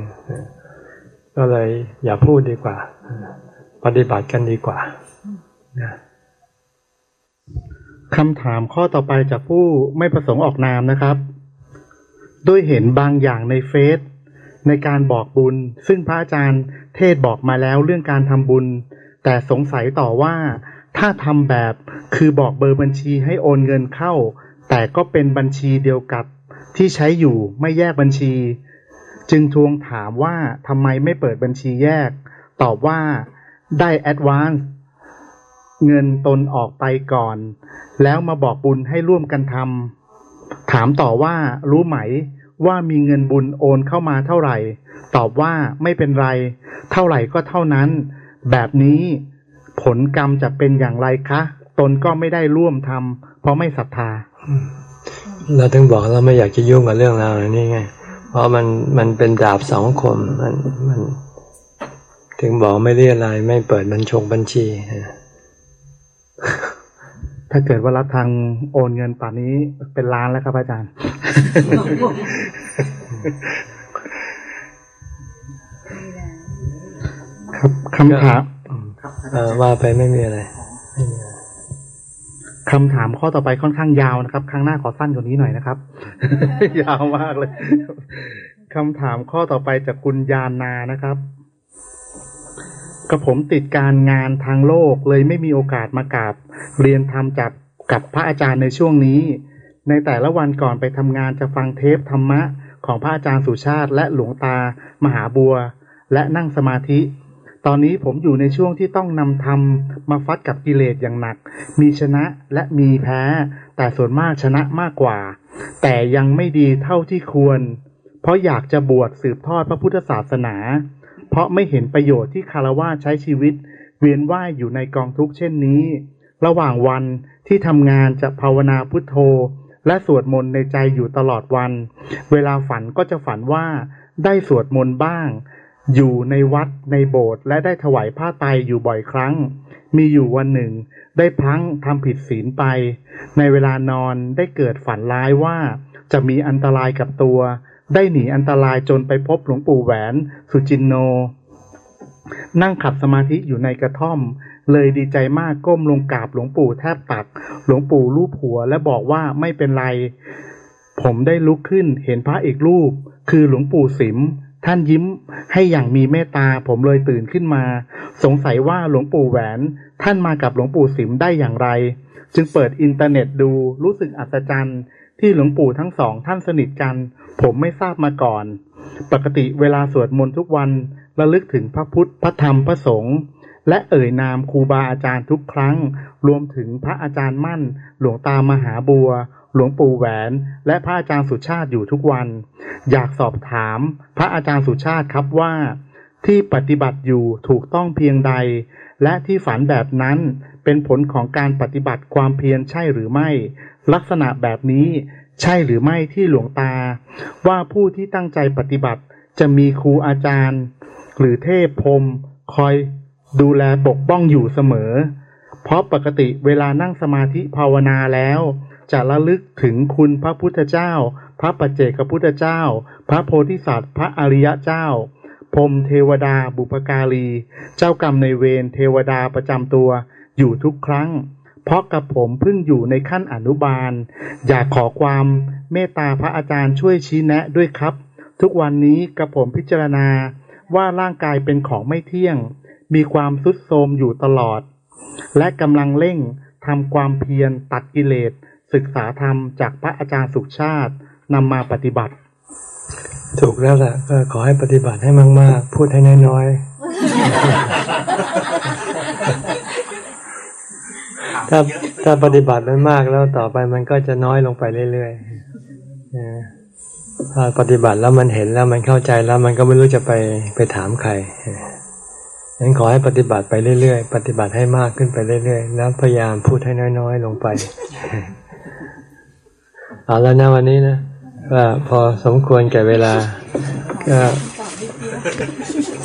ก็เลยอย่าพูดดีกว่า ปฏิบัติกันดีกว่านะคำถามข้อต่อไปจากผู้ไม่ประสงค์ออกนามนะครับ ด้วยเห็นบางอย่างในเฟซในการบอกบุญ ซึ่งพระอาจารย์เทศบอกมาแล้วเรื่องการทำบุญ แต่สงสัยต่อว่าถ้าทำแบบคือบอกเบอร์บัญชีให้โอนเงินเข้า แต่ก็เป็นบัญชีเดียวกับที่ใช้อยู่ไม่แยกบัญชี จึงทวงถามว่าทำไมไม่เปิดบัญชีแยก ตอบว่าได้แอดวานซ์เงินตนออกไปก่อน แล้วมาบอกบุญให้ร่วมกันทำถามต่อว่ารู้ไหมว่ามีเงินบุญโอนเข้ามาเท่าไหร่ ตอบว่าไม่เป็นไร เท่าไหร่ก็เท่านั้น แบบนี้ผลกรรมจะเป็นอย่างไรคะ ตนก็ไม่ได้ร่วมทำเพราะไม่ศรัทธา เราถึงบอกเราไม่อยากจะยุ่งกับเรื่องราวนี้ไง เพราะมันมันเป็นดาบสองคมมันมัน ถึงบอกไม่เรียอะไรไม่เปิดบัญชงบัญชี ถ้าเกิดว่ารับทางโอนเงินป่านนี้เป็นล้านแล้วครับอาจารย์ ครับคำถามว่าไปไม่มีอะไร คำถามข้อต่อไปค่อนข้างยาวนะครับ ครั้งหน้าขอสั้นกว่านี้หน่อยนะครับ ยาวมากเลยคำถามข้อต่อไปจากคุณยานานะครับกับผมติดการงานทางโลกเลยไม่มีโอกาสมากราบเรียนทำจากกับพระอาจารย์ในช่วงนี้ ในแต่ละวันก่อนไปทำงานจะฟังเทปธรรมะของพระอาจารย์สุชาติ และหลวงตามหาบัว และนั่งสมาธิ ตอนนี้ผมอยู่ในช่วงที่ต้องนำธรรมมาฟัดกับกิเลสอย่างหนัก มีชนะและมีแพ้ แต่ส่วนมากชนะมากกว่า แต่ยังไม่ดีเท่าที่ควร เพราะอยากจะบวชสืบทอดพระพุทธศาสนา เพราะไม่เห็นประโยชน์ที่คารวะใช้ชีวิต เวียนว่ายอยู่ในกองทุกข์เช่นนี้ ระหว่างวันที่ทำงานจะภาวนาพุทโธ และสวดมนต์ในใจอยู่ตลอดวัน เวลาฝันก็จะฝันว่าได้สวดมนต์บ้าง อยู่ในวัดในโบสถ์และได้ถวายผ้าไตรอยู่บ่อยครั้ง มีอยู่วันหนึ่ง ได้พลั้งทำผิดศีลไป ในเวลานอนได้เกิดฝันร้ายว่าจะมีอันตรายกับตัว ได้หนีอันตรายจนไปพบหลวงปู่แหวนสุจินโน นั่งขับสมาธิอยู่ในกระท่อม เลยดีใจมากก้มลงกราบหลวงปู่แทบตัก หลวงปู่รูปหัวและบอกว่าไม่เป็นไร ผมได้ลุกขึ้นเห็นพระอีกรูป คือหลวงปู่สิม ท่านยิ้มให้อย่างมีเมตตาผมเลยตื่นขึ้นมา สงสัยว่าหลวงปู่แหวน ท่านมากับหลวงปู่สิมได้อย่างไร จึงเปิดอินเทอร์เน็ตดูรู้สึกอัศจรรย์ ที่หลวงปู่ทั้งสองท่านสนิทกัน ผมไม่ทราบมาก่อน ปกติเวลาสวดมนต์ทุกวันระลึกถึงพระพุทธพระธรรมพระสงฆ์ และเอ่ยนามครูบาอาจารย์ทุกครั้ง รวมถึงพระอาจารย์มั่น หลวงตามหาบัว หลวงปู่แหวน และพระอาจารย์สุชาติอยู่ทุกวัน อยากสอบถาม พระอาจารย์สุชาติครับว่า ที่ปฏิบัติอยู่ถูกต้องเพียงใด และที่ฝันแบบนั้นเป็นผลของการปฏิบัติความเพียรใช่หรือไม่ ลักษณะแบบนี้ใช่หรือไม่ที่หลวงตา ว่าผู้ที่ตั้งใจปฏิบัติจะมีครูอาจารย์ หรือเทพพรมคอย ดูแลปกป้องอยู่เสมอ เพราะปกติเวลานั่งสมาธิภาวนาแล้ว จะระลึกถึงคุณพระพุทธเจ้า พระปัจเจกพุทธเจ้า พระโพธิสัตว์ พระอริยเจ้าพรมเทวดาบุพการี เจ้ากรรมในเวรเทวดาประจำตัวอยู่ทุกครั้ง เพราะกับผมเพิ่งอยู่ในขั้นอนุบาล อยากขอความเมตตาพระอาจารย์ช่วยชี้แนะด้วยครับ ทุกวันนี้กับผมพิจารณาว่าร่างกายเป็นของไม่เที่ยง มีความทรุดโทรมอยู่ตลอด และกำลังเร่งทำความเพียรตัดกิเลส ศึกษาธรรมจากพระอาจารย์สุขชาตินำมาปฏิบัติ ถูกแล้วแหละก็ขอให้ปฏิบัติให้มาก ๆ พูดให้น้อยๆถ้าถ้าปฏิบัติมันมากแล้วต่อไปมันก็จะน้อยลงไปเรื่อยๆนะถ้าปฏิบัติแล้วมันเห็นแล้วมันเข้าใจแล้วมันก็ไม่รู้จะไปไปถามใคร งั้นขอให้ปฏิบัติไปเรื่อยๆ ปฏิบัติให้มากขึ้นไปเรื่อยๆ แล้วพยายามพูดให้น้อยๆ ลงไป เอาแล้วนะวันนี้นะว่าพอสมควรแก่เวลา ก็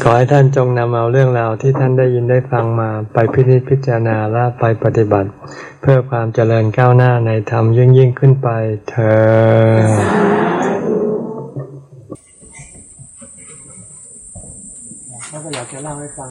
ขอให้ท่านจงนำเอาเรื่องราวที่ท่านได้ยินได้ฟังมาไปพิจิตพิจารณาและไปปฏิบัติ เพื่อความเจริญก้าวหน้าในธรรมยิ่งยิ่งขึ้นไปเธอก็อยากจะเล่าให้ฟัง